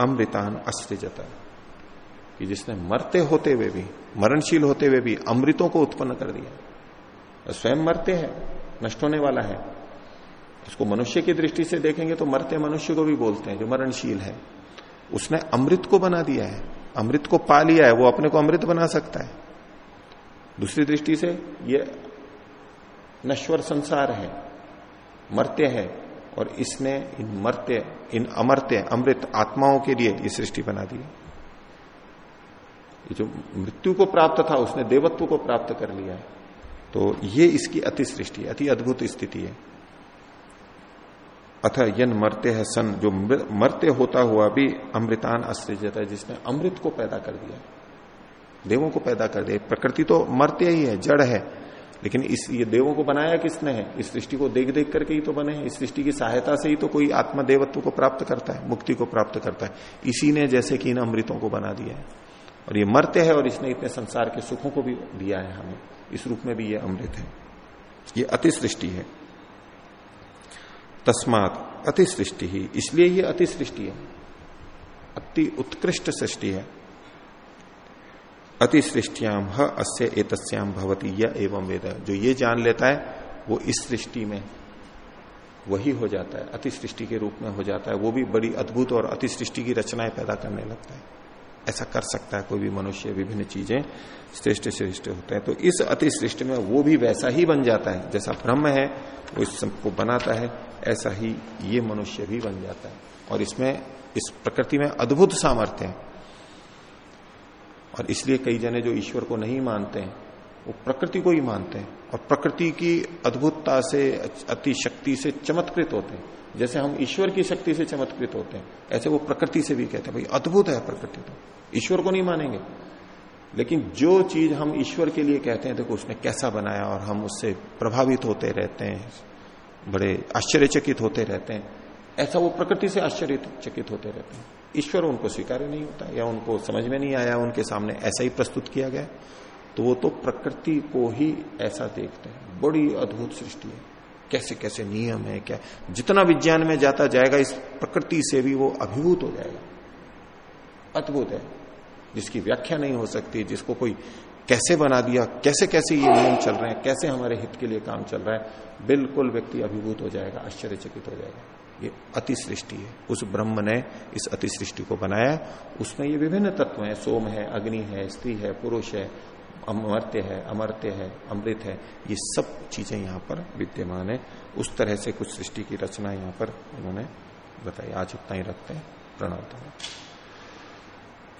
अमृतान अस्त्रिजत कि जिसने मरते होते हुए भी, मरणशील होते हुए भी अमृतों को उत्पन्न कर दिया। स्वयं मरते हैं, नष्ट होने वाला है। उसको मनुष्य की दृष्टि से देखेंगे तो मरते मनुष्य को भी बोलते हैं जो मरणशील है। उसने अमृत को बना दिया है। अमृत को पा लिया है, वो अपने को अमृत बना सकता है। दूसरी दृष्टि से ये नश्वर संसार है। मरते हैं और इसने इन मरते, इन अमरते, अमृत आत्माओं के लिए ये सृष्टि बना दी। ये जो मृत्यु को प्राप्त था, उसने देवत्व को प्राप्त कर लिया है। तो ये इसकी अति सृष्टि अति अद्भुत स्थिति है। अथ यन मरते है सन, जो मरते होता हुआ भी अमृतान अस्त्रिजत है, जिसने अमृत को पैदा कर दिया। देवों को पैदा कर दिया। प्रकृति तो मरते ही है, जड़ है। लेकिन इस, ये देवों को बनाया किसने है? इस सृष्टि को देख देख करके ही तो बने हैं। इस सृष्टि की सहायता से ही तो कोई आत्मा देवत्व को प्राप्त करता है, मुक्ति को प्राप्त करता है। इसी ने जैसे कि इन अमृतों को बना दिया है। और ये मरते हैं और इसने इतने संसार के सुखों को भी दिया है हमें। इस रूप में भी ये अमृत है। ये अति सृष्टि है। तस्मात अति सृष्टि ही। इसलिए ये अति सृष्टि है। अति उत्कृष्ट सृष्टि है। अति सृष्टियाम ह अस्य एतस्याम भवती यह एवं वेद। जो ये जान लेता है, वो इस सृष्टि में वही हो जाता है। अति सृष्टि के रूप में हो जाता है। वो भी बड़ी अद्भुत और अति सृष्टि की रचनाएँ पैदा करने लगता है। ऐसा कर सकता है, कोई भी मनुष्य, विभिन्न चीज़ें श्रेष्ठ श्रेष्ठ होते हैं। तो इस अति सृष्टि में वो भी वैसा ही बन जाता है, जैसा ब्रह्म है, वो इस सबको बनाता है, ऐसा ही ये मनुष्य भी बन जाता है। और इसमें, इस प्रकृति में अद्भुत सामर्थ्य है। और इसलिए कई जने जो ईश्वर को नहीं मानते हैं, वो प्रकृति को ही मानते हैं। और प्रकृति की अद्भुतता से, अति शक्ति से चमत्कृत होते हैं। जैसे हम ईश्वर की शक्ति से चमत्कृत होते हैं, ऐसे वो प्रकृति से भी कहते हैं, भाई, अद्भुत है प्रकृति तो। ईश्वर को नहीं मानेंगे। लेकिन जो चीज़ हम ईश्वर के लिए कहते हैं, देखो उसने कैसा बनाया और हम उससे प्रभावित होते रहते हैं, बड़े आश्चर्यचकित होते रहते हैं। ऐसा वो प्रकृति से आश्चर्यचकित होते रहते हैं। ईश्वर उनको स्वीकार नहीं होता या उनको समझ में नहीं आया, उनके सामने ऐसा ही प्रस्तुत किया गया। तो वो तो प्रकृति को ही ऐसा देखते हैं। बड़ी अद्भुत सृष्टि है। कैसे कैसे नियम है, क्या? जितना विज्ञान में जाता जाएगा, इस प्रकृति से भी वो अभिभूत हो जाएगा। अद्भुत है। जिसकी व्याख्या नहीं हो सकती, जिसको कोई कैसे बना दिया, कैसे कैसे ये नियम चल रहे हैं, कैसे हमारे हित के लिए काम चल रहा है, बिल्कुल व्यक्ति अभिभूत हो जाएगा, आश्चर्यचकित हो जाएगा। ये अति सृष्टि है। उस ब्रह्म ने इस अति सृष्टि को बनाया। उसमें ये विभिन्न तत्व है। सोम है, अग्नि है, स्त्री है, पुरुष है अमर्त्य है अमर्त्य है, अमृत है। ये सब चीज़ें यहाँ पर विद्यमान है। उस तरह से कुछ सृष्टि की रचना यहाँ पर उन्होंने बताई। आज उतना ही रखते हैं। प्रणव